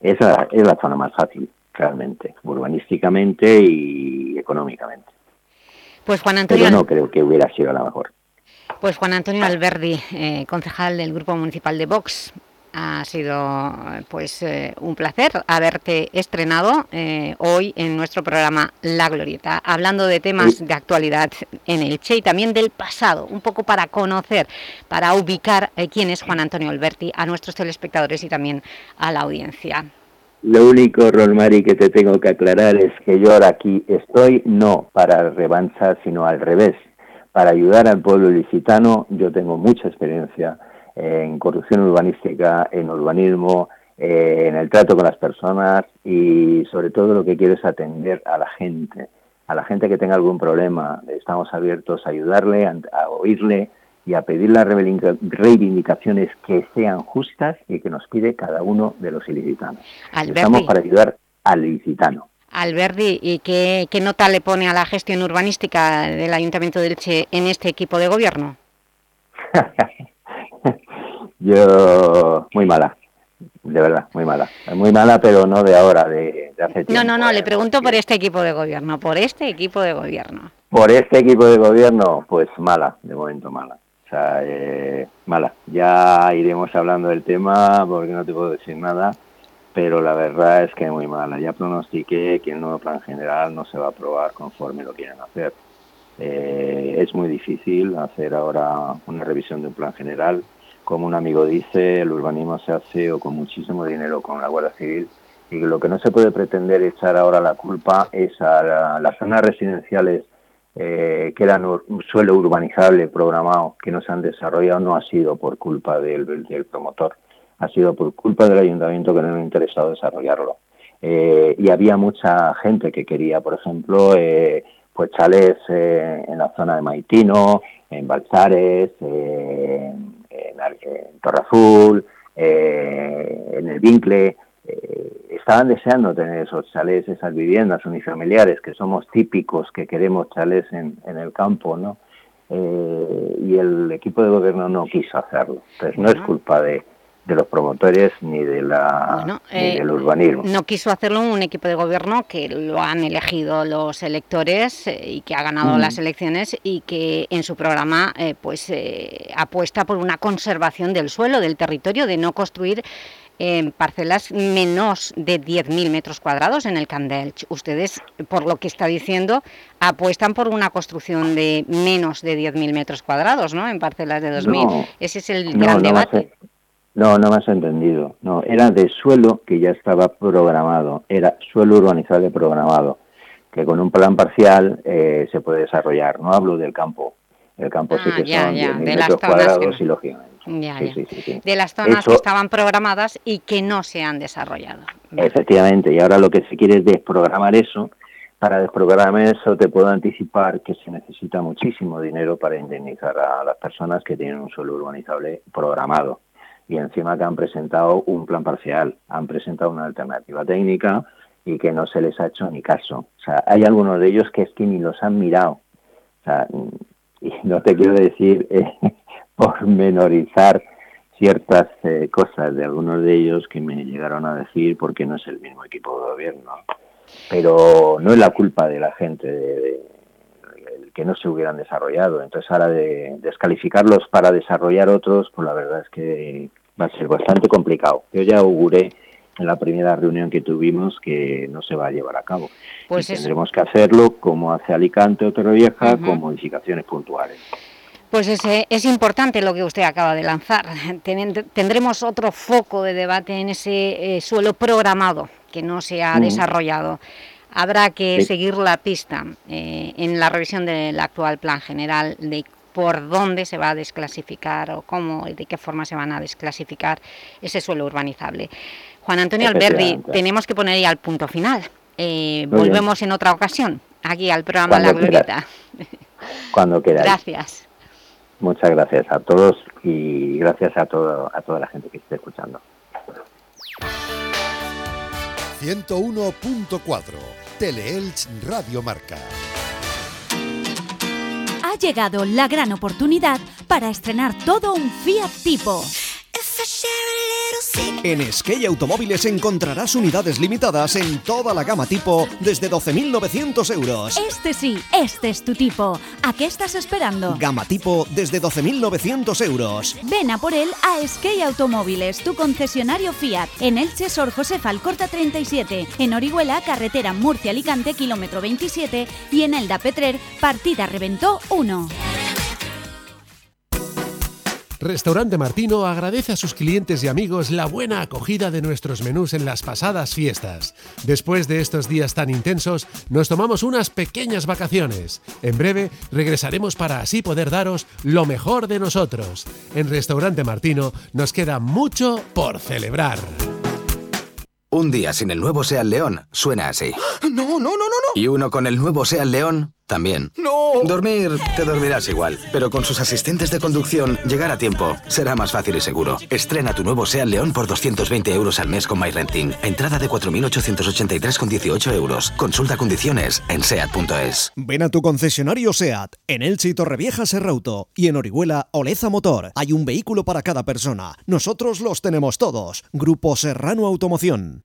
Esa es la zona más fácil, realmente, urbanísticamente y económicamente. Pues Juan Antonio... Pero no creo que hubiera sido la mejor. Pues Juan Antonio Alberdi, eh, concejal del Grupo Municipal de Vox, ha sido pues eh, un placer haberte estrenado eh, hoy en nuestro programa La Glorieta, hablando de temas de actualidad en el Che y también del pasado, un poco para conocer, para ubicar quién es Juan Antonio Alberti a nuestros telespectadores y también a la audiencia. Lo único, Rolmari, que te tengo que aclarar es que yo ahora aquí estoy no para revancha, sino al revés. Para ayudar al pueblo licitano, yo tengo mucha experiencia en corrupción urbanística, en urbanismo, eh, en el trato con las personas y sobre todo lo que quiero es atender a la gente, a la gente que tenga algún problema. Estamos abiertos a ayudarle, a oírle, y a pedir las reivindicaciones que sean justas y que nos pide cada uno de los ilicitanos. Estamos para ayudar al ilicitano. Alberdi, ¿y qué, nota le pone a la gestión urbanística del Ayuntamiento de Elche en este equipo de gobierno? Yo, muy mala, de verdad, muy mala. Muy mala, pero no de ahora, de, hace tiempo. No, no, no, le pregunto por este equipo de gobierno, por este equipo de gobierno. Por este equipo de gobierno, pues mala, de momento mala sea, eh, mala. Ya iremos hablando del tema porque no te puedo decir nada, pero la verdad es que es muy mala. Ya pronostiqué que el nuevo plan general no se va a aprobar conforme lo quieren hacer. Eh, es muy difícil hacer ahora una revisión de un plan general. Como un amigo dice, el urbanismo se hace o con muchísimo dinero con la Guardia Civil y lo que no se puede pretender echar ahora la culpa es a las zonas residenciales eh, que eran suelo urbanizable programado que no se han desarrollado no ha sido por culpa del promotor, ha sido por culpa del ayuntamiento que no le ha interesado desarrollarlo. Eh, y había mucha gente que quería, por ejemplo, eh, pues chalés eh, en la zona de Maitino, en Balsares, en, en Torre Azul, en el Vincle, eh, estaban deseando tener esos chalés, esas viviendas unifamiliares, que somos típicos, que queremos chalés en, en el campo, ¿no? Eh, y el equipo de gobierno no quiso hacerlo. Entonces no es culpa de, de los promotores ni de la eh, del urbanismo. No quiso hacerlo un equipo de gobierno que lo han elegido los electores y que ha ganado las elecciones y que en su programa pues apuesta por una conservación del suelo, del territorio, de no construir en parcelas menos de 10.000 metros cuadrados en el Candelch. Ustedes, por lo que está diciendo, apuestan por una construcción de menos de 10.000 metros cuadrados, ¿no?, en parcelas de 2.000. Ese es el gran debate. No, no me has entendido. No, era de suelo que ya estaba programado, era suelo urbanizable programado, que con un plan parcial eh, se puede desarrollar. No hablo del campo. El campo sí ah, que son 10.000 metros cuadrados y lógicamente de las zonas que estaban programadas y que no se han desarrollado. Efectivamente, y ahora lo que se quiere es desprogramar eso. Para desprogramar eso te puedo anticipar que se necesita muchísimo dinero para indemnizar a las personas que tienen un suelo urbanizable programado. Y encima que han presentado un plan parcial, han presentado una alternativa técnica y que no se les ha hecho ni caso. O sea, hay algunos de ellos que es que ni los han mirado. O sea, y no te quiero decir eh, menorizar ciertas eh, cosas de algunos de ellos que me llegaron a decir porque no es el mismo equipo de gobierno. Pero no es la culpa de la gente de, que no se hubieran desarrollado. Entonces ahora de descalificarlos para desarrollar otros, pues la verdad es que va a ser bastante complicado. Yo ya auguré en la primera reunión que tuvimos que no se va a llevar a cabo. Pues tendremos que hacerlo como hace Alicante o Torrevieja, con modificaciones puntuales. Pues es, es importante lo que usted acaba de lanzar. Tendremos otro foco de debate en ese eh, suelo programado que no se ha desarrollado. Habrá que seguir la pista eh, en la revisión del actual plan general de por dónde se va a desclasificar o cómo y de qué forma se van a desclasificar ese suelo urbanizable. Juan Antonio Alberdi, tenemos que poner ya el punto final. Eh, volvemos en otra ocasión, aquí al programa La Glorieta. Cuando quieras. Gracias. Muchas gracias a todos y gracias a, todo, a toda la gente que esté escuchando. 101.4 Teleelch Radio Marca. Llegado la gran oportunidad para estrenar todo un Fiat Tipo. En Skey Automóviles encontrarás unidades limitadas en toda la gama tipo desde 12.900 euros. Este sí, este es tu tipo. ¿A qué estás esperando? Gama tipo desde 12.900 euros. Ven a por él a Skey Automóviles, tu concesionario Fiat. En Elche, Sor José Alcorta 37. En Orihuela, carretera Murcia-Alicante, kilómetro 27. Y en Elda Petrer, partida Reventó 1. Restaurante Martino agradece a sus clientes y amigos la buena acogida de nuestros menús en las pasadas fiestas. Después de estos días tan intensos, nos tomamos unas pequeñas vacaciones. En breve regresaremos para así poder daros lo mejor de nosotros. En Restaurante Martino nos queda mucho por celebrar. Un día sin el nuevo Seat León suena así. No, no, no, no, no. Y uno con el nuevo Seat León también. No. Dormir, te dormirás igual, pero con sus asistentes de conducción, llegar a tiempo será más fácil y seguro. Estrena tu nuevo Seat León por 220 euros al mes con MyRenting. Entrada de 4.883,18 euros. Consulta condiciones en seat.es. Ven a tu concesionario SEAT, en Elche y Torrevieja Serrauto y en Orihuela Oleza Motor. Hay un vehículo para cada persona. Nosotros los tenemos todos. Grupo Serrano Automoción.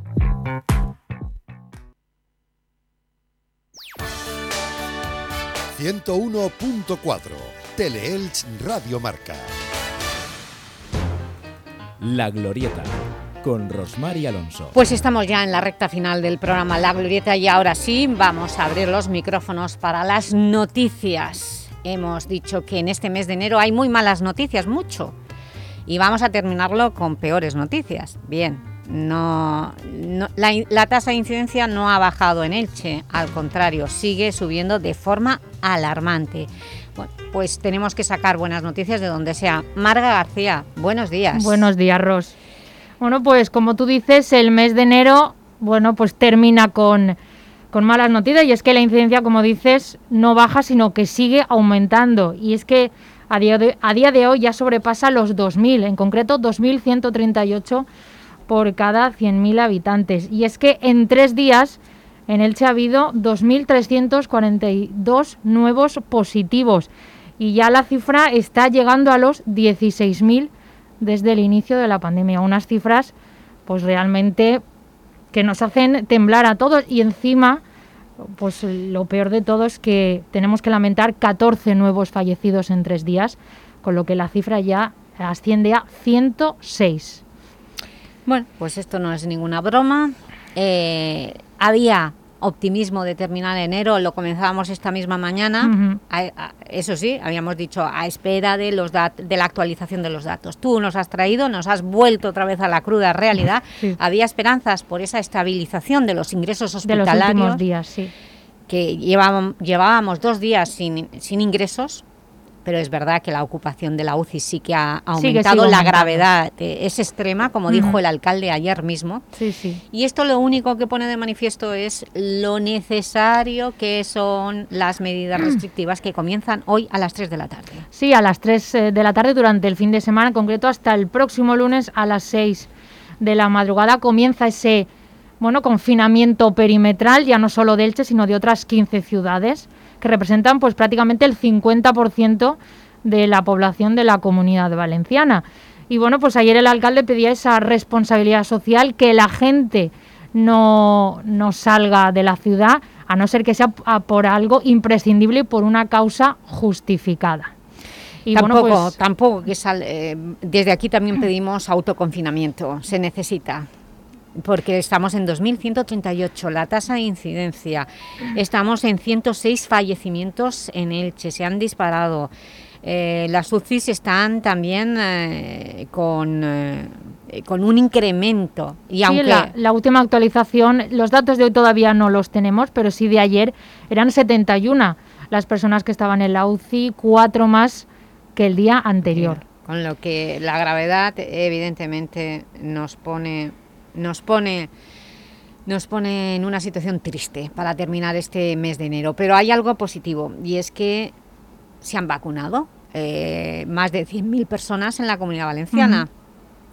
...101.4... Teleelch Radio Marca. La Glorieta, con Rosmar y Alonso. Pues estamos ya en la recta final del programa La Glorieta y ahora sí vamos a abrir los micrófonos para las noticias. Hemos dicho que en este mes de enero hay muy malas noticias, mucho. Y vamos a terminarlo con peores noticias. Bien, no, no- la, tasa de incidencia no ha bajado en Elche, al contrario, sigue subiendo de forma alarmante. Bueno, pues tenemos que sacar buenas noticias de donde sea. Marga García, buenos días. Buenos días, Ros. Bueno, pues como tú dices, el mes de enero, bueno, pues termina con, con malas noticias y es que la incidencia, como dices, no baja, sino que sigue aumentando. Y es que a día de, a día de hoy ya sobrepasa los 2.000, en concreto 2.138 por cada 100.000 habitantes. Y es que en tres días en Elche ha habido 2.342 nuevos positivos y ya la cifra está llegando a los 16.000 desde el inicio de la pandemia. Unas cifras pues realmente que nos hacen temblar a todos y encima pues lo peor de todo es que tenemos que lamentar 14 nuevos fallecidos en tres días, con lo que la cifra ya asciende a 106. Bueno, pues esto no es ninguna broma. Eh, había optimismo de terminar enero, lo comenzábamos esta misma mañana. A- a- eso sí, habíamos dicho a espera de, los dat- de la actualización de los datos. Tú nos has traído, nos has vuelto otra vez a la cruda realidad. Sí. Había esperanzas por esa estabilización de los ingresos De los hospitalarios. últimos días, sí. que llevábamos, llevábamos dos días sin, sin ingresos, pero es verdad que la ocupación de la UCI sí que ha aumentado, la gravedad es extrema, como dijo Ujú. el alcalde ayer mismo. Sí, sí. Y esto lo único que pone de manifiesto es lo necesario que son las medidas restrictivas que comienzan hoy a las 3 de la tarde. Sí, a las 3 eh, de la tarde durante el fin de semana, en concreto hasta el próximo lunes a las 6 de la madrugada comienza ese bueno, confinamiento perimetral, ya no solo de Elche, sino de otras 15 ciudades, que representan pues prácticamente el 50% de la población de la comunidad valenciana. Y bueno, pues ayer el alcalde pedía esa responsabilidad social, que la gente no, no salga de la ciudad, a no ser que sea por algo imprescindible y por una causa justificada. Y bueno, tampoco, pues- tampoco que sal- eh, desde aquí también pedimos autoconfinamiento, se necesita. Porque estamos en 2.138, la tasa de incidencia. Estamos en 106 fallecimientos en Elche, se han disparado. Eh, las UCIs están también eh, con, eh, con un incremento. Y Sí, aunque la, la última actualización, los datos de hoy todavía no los tenemos, pero sí de ayer eran 71 las personas que estaban en la UCI, cuatro más que el día anterior. Con lo que la gravedad evidentemente nos pone, nos pone, nos pone en una situación triste para terminar este mes de enero. Pero hay algo positivo y es que se han vacunado eh, más de 100.000 personas en la Comunidad Valenciana.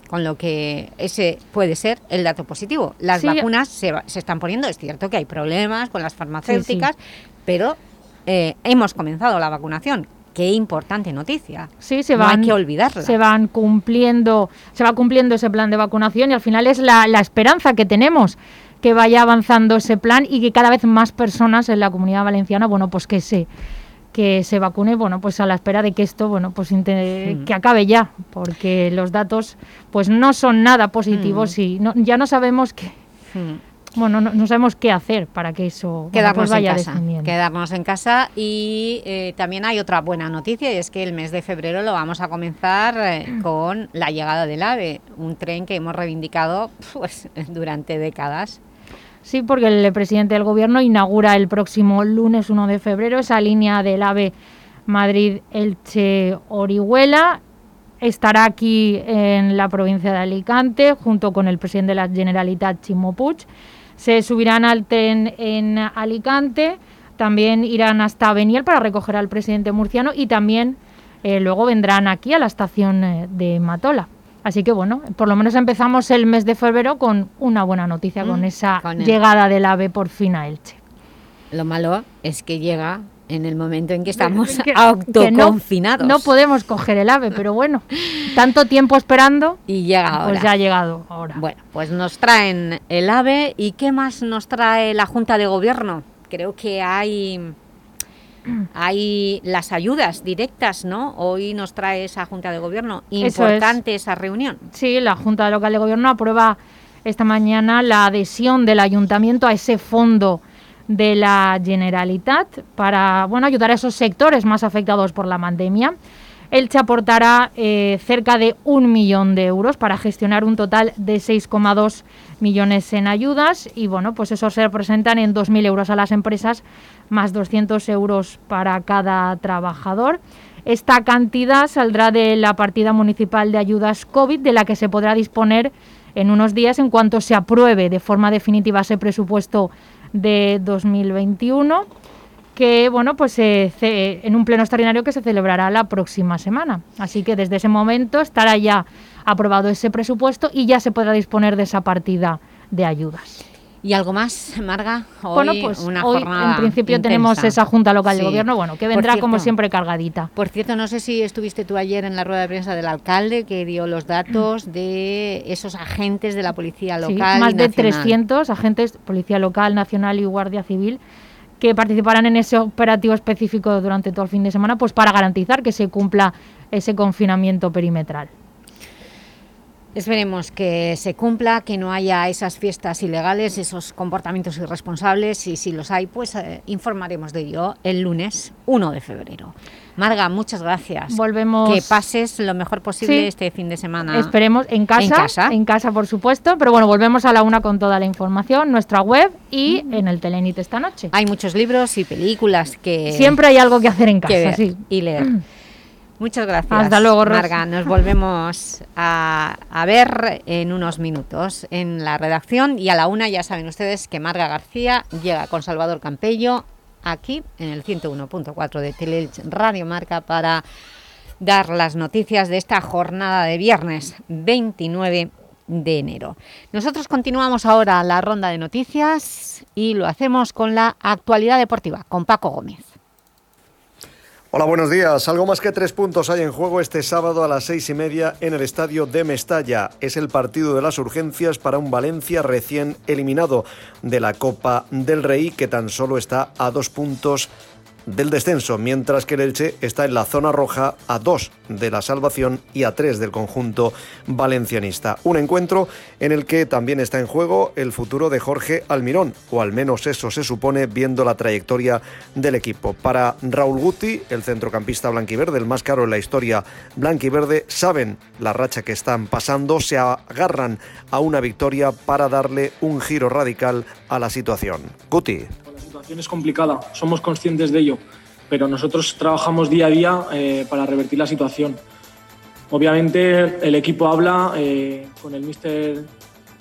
Con lo que ese puede ser el dato positivo. Las vacunas se, se, están poniendo, es cierto que hay problemas con las farmacéuticas, pero eh, hemos comenzado la vacunación. Qué importante noticia. Sí, se van, hay que olvidarla. Se van cumpliendo, se va cumpliendo ese plan de vacunación y al final es la, la esperanza que tenemos que vaya avanzando ese plan y que cada vez más personas en la comunidad valenciana, bueno, pues que se que se vacune, bueno, pues a la espera de que esto, bueno, pues que acabe ya, porque los datos pues no son nada positivos y no, ya no sabemos qué bueno, no, sabemos qué hacer para que eso quedarnos pues vaya en casa, quedarnos en casa y eh, también hay otra buena noticia y es que el mes de febrero lo vamos a comenzar eh, con la llegada del AVE, un tren que hemos reivindicado pues durante décadas. Sí, porque el presidente del Gobierno inaugura el próximo lunes 1 de febrero esa línea del AVE Madrid-Elche-Orihuela. Estará aquí en la provincia de Alicante junto con el presidente de la Generalitat, Chimo Puig. Se subirán al tren en Alicante, también irán hasta Beniel para recoger al presidente murciano y también eh, luego vendrán aquí a la estación eh, de Matola. Así que bueno, por lo menos empezamos el mes de febrero con una buena noticia, con mm, esa llegada del AVE por fin a Elche. Lo malo es que llega en el momento en que estamos autoconfinados. no, podemos coger el AVE, pero bueno, tanto tiempo esperando y llega ahora. Pues ya ha llegado ahora. Bueno, pues nos traen el AVE y ¿qué más nos trae la Junta de Gobierno? Creo que hay hay las ayudas directas, ¿no? Hoy nos trae esa Junta de Gobierno. Importante esa reunión. Sí, la Junta Local de Gobierno aprueba esta mañana la adhesión del Ayuntamiento a ese fondo de la Generalitat para bueno, ayudar a esos sectores más afectados por la pandemia. Elche aportará eh, cerca de un millón de euros para gestionar un total de 6,2 millones en ayudas y bueno, pues eso se representan en 2.000 euros a las empresas más 200 euros para cada trabajador. Esta cantidad saldrá de la partida municipal de ayudas COVID de la que se podrá disponer en unos días en cuanto se apruebe de forma definitiva ese presupuesto de 2021 que bueno pues en un pleno extraordinario que se celebrará la próxima semana. Así que desde ese momento estará ya aprobado ese presupuesto y ya se podrá disponer de esa partida de ayudas. ¿Y algo más, Marga? Hoy bueno, pues una hoy en principio tenemos esa Junta Local de Gobierno, bueno, que vendrá como siempre cargadita. Por cierto, no sé si estuviste tú ayer en la rueda de prensa del alcalde que dio los datos de esos agentes de la Policía Local sí, más de 300 agentes, Policía Local, Nacional y Guardia Civil, que participarán en ese operativo específico durante todo el fin de semana, pues para garantizar que se cumpla ese confinamiento perimetral. Esperemos que se cumpla, que no haya esas fiestas ilegales, esos comportamientos irresponsables y si los hay, pues eh, informaremos de ello el lunes 1 de febrero. Marga, muchas gracias. Volvemos. Que pases lo mejor posible este fin de semana. Esperemos en casa, en casa, en casa, por supuesto, pero bueno, volvemos a la una con toda la información, nuestra web y en el Telenit esta noche. Hay muchos libros y películas que... Siempre hay algo que hacer en casa, sí. y leer. Muchas gracias. Hasta luego, Marga. Nos volvemos a, ver en unos minutos en la redacción y a la una ya saben ustedes que Marga García llega con Salvador Campello aquí en el 101.4 de Teleelch Radio Marca para dar las noticias de esta jornada de viernes 29 de enero. Nosotros continuamos ahora la ronda de noticias y lo hacemos con la actualidad deportiva, con Paco Gómez. Hola, buenos días. Algo más que tres puntos hay en juego este sábado a las seis y media en el estadio de Mestalla. Es el partido de las urgencias para un Valencia recién eliminado de la Copa del Rey, que tan solo está a dos puntos del descenso, mientras que el Elche está en la zona roja a dos de la salvación y a tres del conjunto valencianista. Un encuentro en el que también está en juego el futuro de Jorge Almirón, o al menos eso se supone viendo la trayectoria del equipo. Para Raúl Guti, el centrocampista blanquiverde, el más caro en la historia blanquiverde, saben la racha que están pasando, se agarran a una victoria para darle un giro radical a la situación. Guti situación es complicada, somos conscientes de ello. pero nosotros trabajamos día a día eh, para revertir la situación. Obviamente el equipo habla, eh, con el míster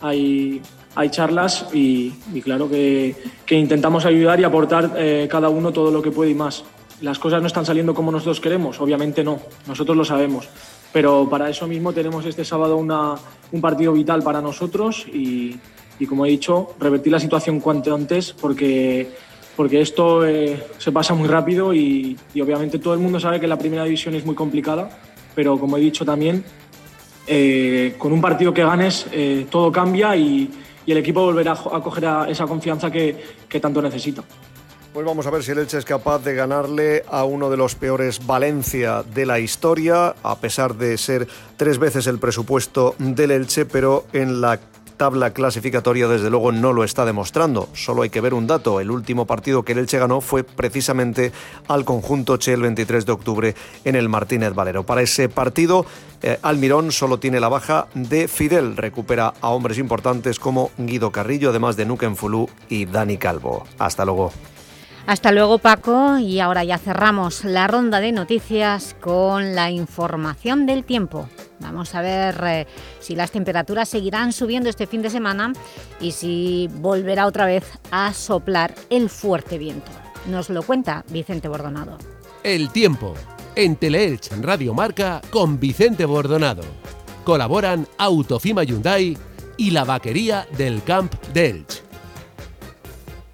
hay, hay charlas y, claro que, que, intentamos ayudar y aportar eh, cada uno todo lo que puede y más. Las cosas no están saliendo como nosotros queremos, obviamente no, nosotros lo sabemos, pero para eso mismo tenemos este sábado una, un partido vital para nosotros y, y, como he dicho, revertir la situación cuanto antes porque, porque esto eh, se pasa muy rápido y, y obviamente todo el mundo sabe que la primera división es muy complicada, pero como he dicho también, eh, con un partido que ganes eh, todo cambia y, y, el equipo volverá a coger a esa confianza que, que, tanto necesita. Pues vamos a ver si el Elche es capaz de ganarle a uno de los peores Valencia de la historia, a pesar de ser tres veces el presupuesto del Elche, pero en la tabla clasificatoria desde luego no lo está demostrando. Solo hay que ver un dato. El último partido que el Elche ganó fue precisamente al conjunto Che el 23 de octubre en el Martínez Valero. Para ese partido, eh, Almirón solo tiene la baja de Fidel. Recupera a hombres importantes como Guido Carrillo, además de Nuken Fulú y Dani Calvo. Hasta luego. Hasta luego Paco y ahora ya cerramos la ronda de noticias con la información del tiempo. Vamos a ver eh, si las temperaturas seguirán subiendo este fin de semana y si volverá otra vez a soplar el fuerte viento. Nos lo cuenta Vicente Bordonado. El tiempo en Teleelch Radio Marca con Vicente Bordonado. Colaboran Autofima Hyundai y la vaquería del Camp de.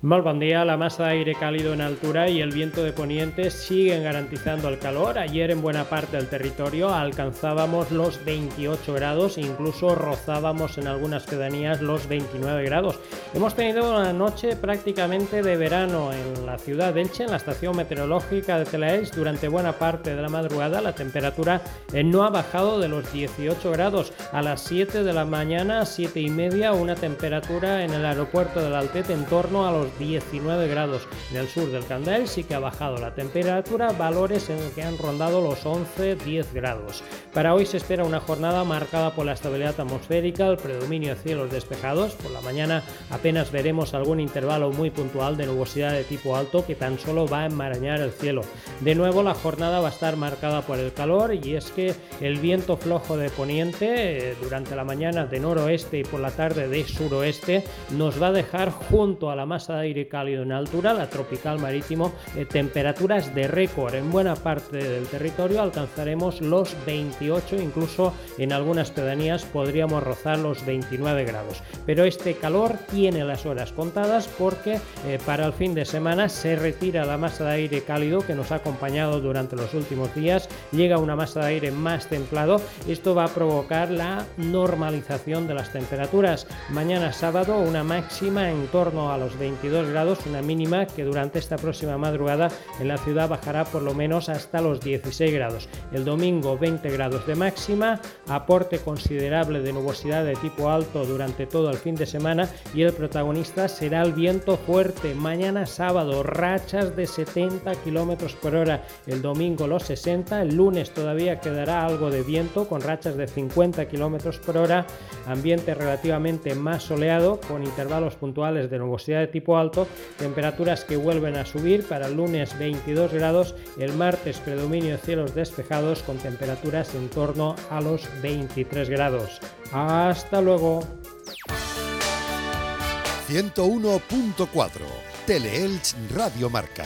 Molt bon día, la masa de aire cálido en altura y el viento de poniente siguen garantizando el calor. Ayer en buena parte del territorio alcanzábamos los 28 grados, incluso rozábamos en algunas pedanías los 29 grados. Hemos tenido una noche prácticamente de verano en la ciudad de Elche, en la estación meteorológica de Telaels. Durante buena parte de la madrugada la temperatura no ha bajado de los 18 grados. A las 7 de la mañana, 7 y media, una temperatura en el aeropuerto del Altet en torno a los 19 grados. En el sur del Candel sí que ha bajado la temperatura, valores en que han rondado los 11-10 grados. Para hoy se espera una jornada marcada por la estabilidad atmosférica, el predominio de cielos despejados. Por la mañana apenas veremos algún intervalo muy puntual de nubosidad de tipo alto que tan solo va a enmarañar el cielo. De nuevo la jornada va a estar marcada por el calor y es que el viento flojo de poniente eh, durante la mañana de noroeste y por la tarde de suroeste nos va a dejar junto a la masa de aire cálido en altura, la tropical marítimo, eh, temperaturas de récord. En buena parte del territorio alcanzaremos los 28, incluso en algunas pedanías podríamos rozar los 29 grados. Pero este calor tiene las horas contadas porque eh, para el fin de semana se retira la masa de aire cálido que nos ha acompañado durante los últimos días, llega una masa de aire más templado, esto va a provocar la normalización de las temperaturas. Mañana sábado una máxima en torno a los 22 grados, una mínima que durante esta próxima madrugada en la ciudad bajará por lo menos hasta los 16 grados. El domingo 20 grados de máxima, aporte considerable de nubosidad de tipo alto durante todo el fin de semana y el protagonista será el viento fuerte. Mañana sábado rachas de 70 kilómetros por hora, el domingo los 60, el lunes todavía quedará algo de viento con rachas de 50 kilómetros por hora, ambiente relativamente más soleado con intervalos puntuales de nubosidad de tipo alto temperaturas que vuelven a subir para el lunes 22 grados, el martes predominio de cielos despejados con temperaturas en torno a los 23 grados. Hasta luego. 101.4 Teleelch Radio Marca.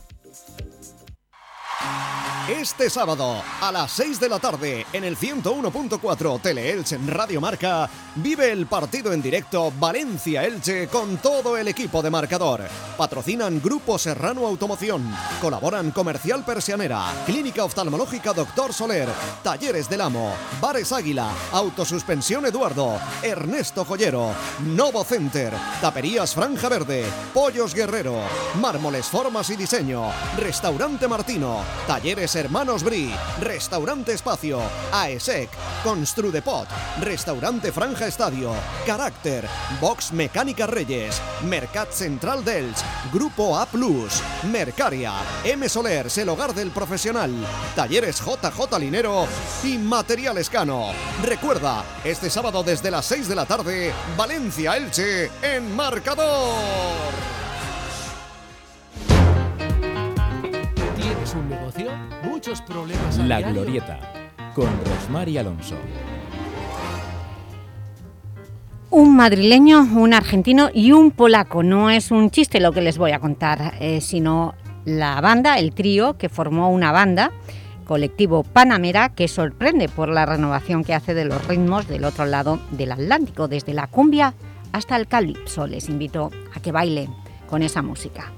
Este sábado a las 6 de la tarde en el 101.4 Tele-Elche en Radio Marca vive el partido en directo Valencia-Elche con todo el equipo de marcador. Patrocinan Grupo Serrano Automoción. Colaboran Comercial Persianera, Clínica Oftalmológica Doctor Soler, Talleres del Amo, Bares Águila, Autosuspensión Eduardo, Ernesto Joyero, Novo Center, Taperías Franja Verde, Pollos Guerrero, Mármoles Formas y Diseño, Restaurante Martino, Talleres Hermanos Bri, Restaurante Espacio, AESEC, Construdepot, Restaurante Franja Estadio, Carácter, Box Mecánica Reyes, Mercat Central Dels, Grupo A Plus, Mercaria, M Soler, el hogar del profesional, Talleres JJ Linero y Material Escano. Recuerda, este sábado desde las 6 de la tarde, Valencia Elche en marcador. ¿Tienes un negocio? Muchos problemas. a La diario? Glorieta, con Rosmar y Alonso. Un madrileño, un argentino y un polaco. No es un chiste lo que les voy a contar, eh, sino la banda, el trío que formó una banda, colectivo Panamera, que sorprende por la renovación que hace de los ritmos del otro lado del Atlántico, desde la cumbia hasta el calipso. Les invito a que bailen con esa música.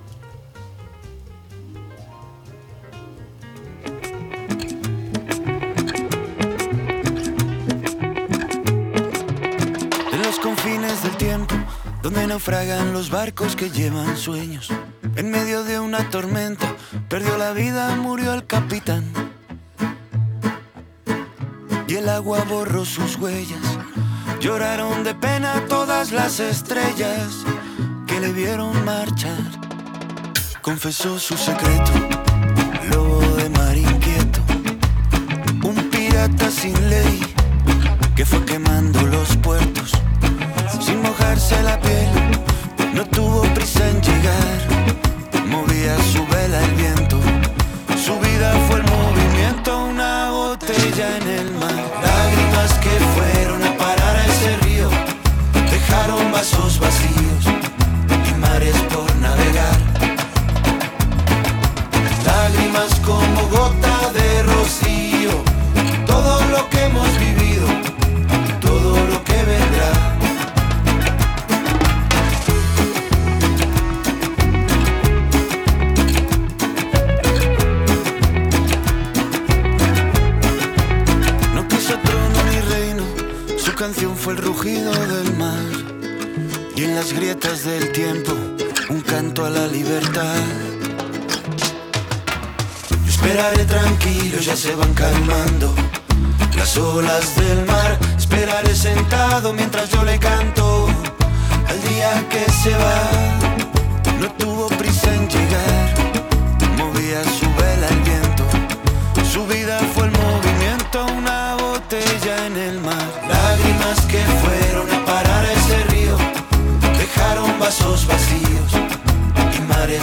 Donde naufragan los barcos que llevan sueños. En medio de una tormenta, perdió la vida, murió el capitán. Y el agua borró sus huellas. Lloraron de pena todas las estrellas que le vieron marchar. Confesó su secreto, lobo de mar inquieto, un pirata sin ley que fue quemando los puertos sin mojarse la piel. No tuvo prisa en llegar, movía su vela el viento. Su vida fue el movimiento, una botella en el mar. Lágrimas que fueron a parar a ese río, dejaron vasos vacíos canción fue el rugido del mar. Y en las grietas del tiempo, un canto a la libertad. Yo esperaré tranquilo, ya se van calmando las olas del mar. Esperaré sentado mientras yo le canto al día que se va. No tuvo prisa en llegar, en el mar. Lágrimas que fueron a parar a ese río, dejaron vasos vacíos y mares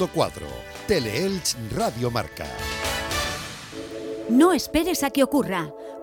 ...101.4... Teleelch Radio Marca. No esperes a que ocurra.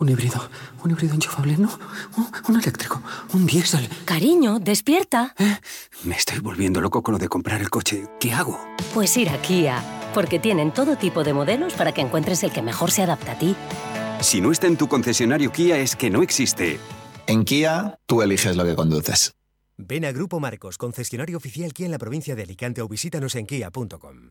Un híbrido, un híbrido enchufable, no, un, eléctrico, un diésel. Cariño, despierta. ¿Eh? Me estoy volviendo loco con lo de comprar el coche. ¿Qué hago? Pues ir a Kia, porque tienen todo tipo de modelos para que encuentres el que mejor se adapta a ti. Si no está en tu concesionario Kia es que no existe. En Kia, tú eliges lo que conduces. Ven a Grupo Marcos, concesionario oficial Kia en la provincia de Alicante o visítanos en kia.com.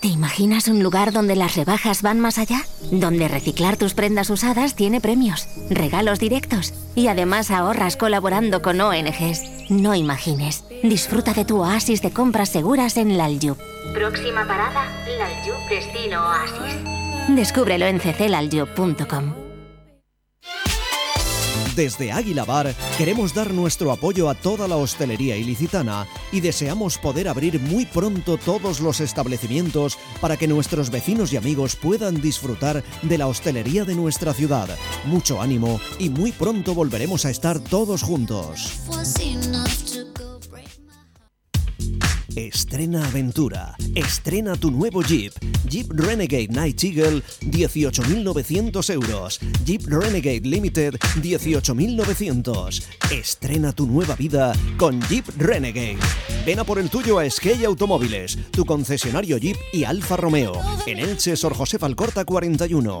¿Te imaginas un lugar donde las rebajas van más allá? Donde reciclar tus prendas usadas tiene premios, regalos directos y además ahorras colaborando con ONGs. No imagines. Disfruta de tu oasis de compras seguras en Lalyub. Próxima parada, Lalyub Destino Oasis. Descúbrelo en cclalyub.com. Desde Águila Bar queremos dar nuestro apoyo a toda la hostelería ilicitana y deseamos poder abrir muy pronto todos los establecimientos para que nuestros vecinos y amigos puedan disfrutar de la hostelería de nuestra ciudad. Mucho ánimo y muy pronto volveremos a estar todos juntos. Estrena aventura. Estrena tu nuevo Jeep. Jeep Renegade Night Eagle, 18.900 euros. Jeep Renegade Limited, 18.900. Estrena tu nueva vida con Jeep Renegade. Ven a por el tuyo a Skate Automóviles, tu concesionario Jeep y Alfa Romeo. En Elche, Sor José Falcorta 41.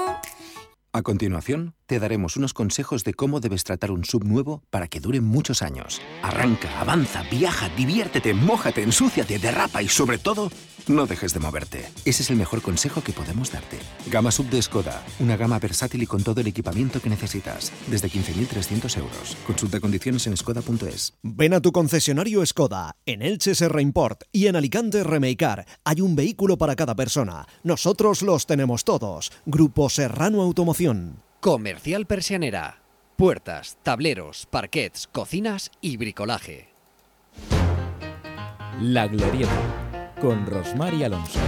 A continuación, te daremos unos consejos de cómo debes tratar un sub nuevo para que dure muchos años. Arranca, avanza, viaja, diviértete, mójate, ensúciate, derrapa y sobre todo, no dejes de moverte. Ese es el mejor consejo que podemos darte. Gama sub de Skoda, una gama versátil y con todo el equipamiento que necesitas, desde 15.300 euros. Consulta condiciones en skoda.es. Ven a tu concesionario Skoda, en Elche Serra Import y en Alicante Remeicar. Hay un vehículo para cada persona. Nosotros los tenemos todos. Grupo Serrano Automoción. Comercial Persianera. Puertas, tableros, parquets, cocinas y bricolaje. La Glorieta, con Rosmar y Alonso.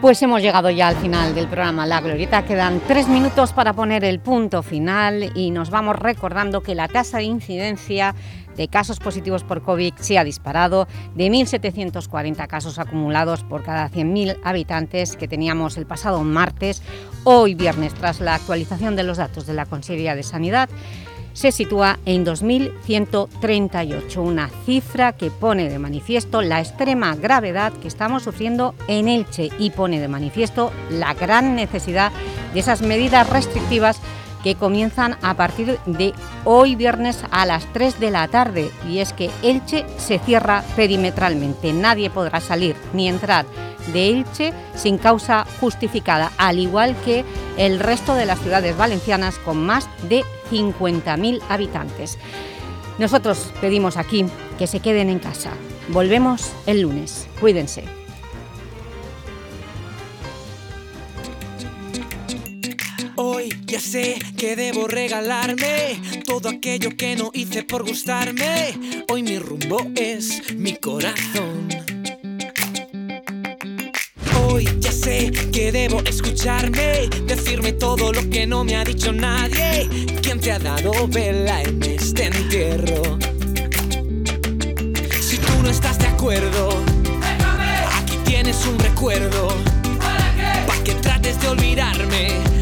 Pues hemos llegado ya al final del programa La Glorieta. Quedan tres minutos para poner el punto final y nos vamos recordando que la tasa de incidencia de casos positivos por COVID se ha disparado de 1.740 casos acumulados por cada 100.000 habitantes que teníamos el pasado martes. Hoy viernes, tras la actualización de los datos de la Consejería de Sanidad, se sitúa en 2.138, una cifra que pone de manifiesto la extrema gravedad que estamos sufriendo en Elche y pone de manifiesto la gran necesidad de esas medidas restrictivas que comienzan a partir de hoy viernes a las 3 de la tarde y es que Elche se cierra perimetralmente. Nadie podrá salir ni entrar de Elche sin causa justificada, al igual que el resto de las ciudades valencianas con más de 50.000 habitantes. Nosotros pedimos aquí que se queden en casa. Volvemos el lunes. Cuídense. Hoy ya sé que debo regalarme todo aquello que no hice por gustarme. Hoy mi rumbo es mi corazón. Hoy ya sé que debo escucharme, decirme todo lo que no me ha dicho nadie. ¿Quién te ha dado vela en este entierro? Si tú no estás de acuerdo, aquí tienes un recuerdo. ¿Para que trates de olvidarme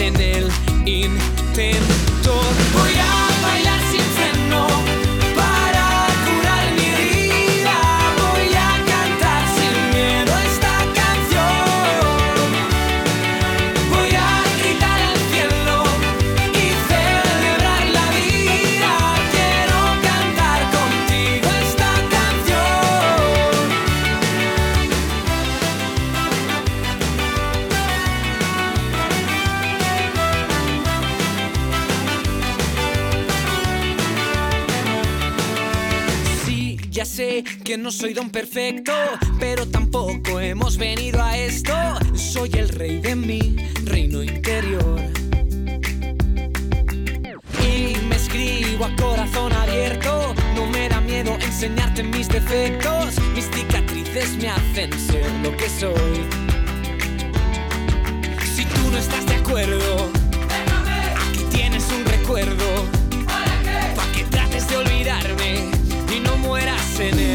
en el intento. Voy a bailar sin freno que no soy don perfecto, pero tampoco hemos venido a esto. Soy el rey de mi reino interior. Y me escribo a corazón abierto, no me da miedo enseñarte mis defectos. Mis cicatrices me hacen ser lo que soy. Si tú no estás de acuerdo, aquí tienes un recuerdo. Para que trates de olvidarme y no mueras en el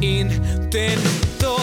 intentar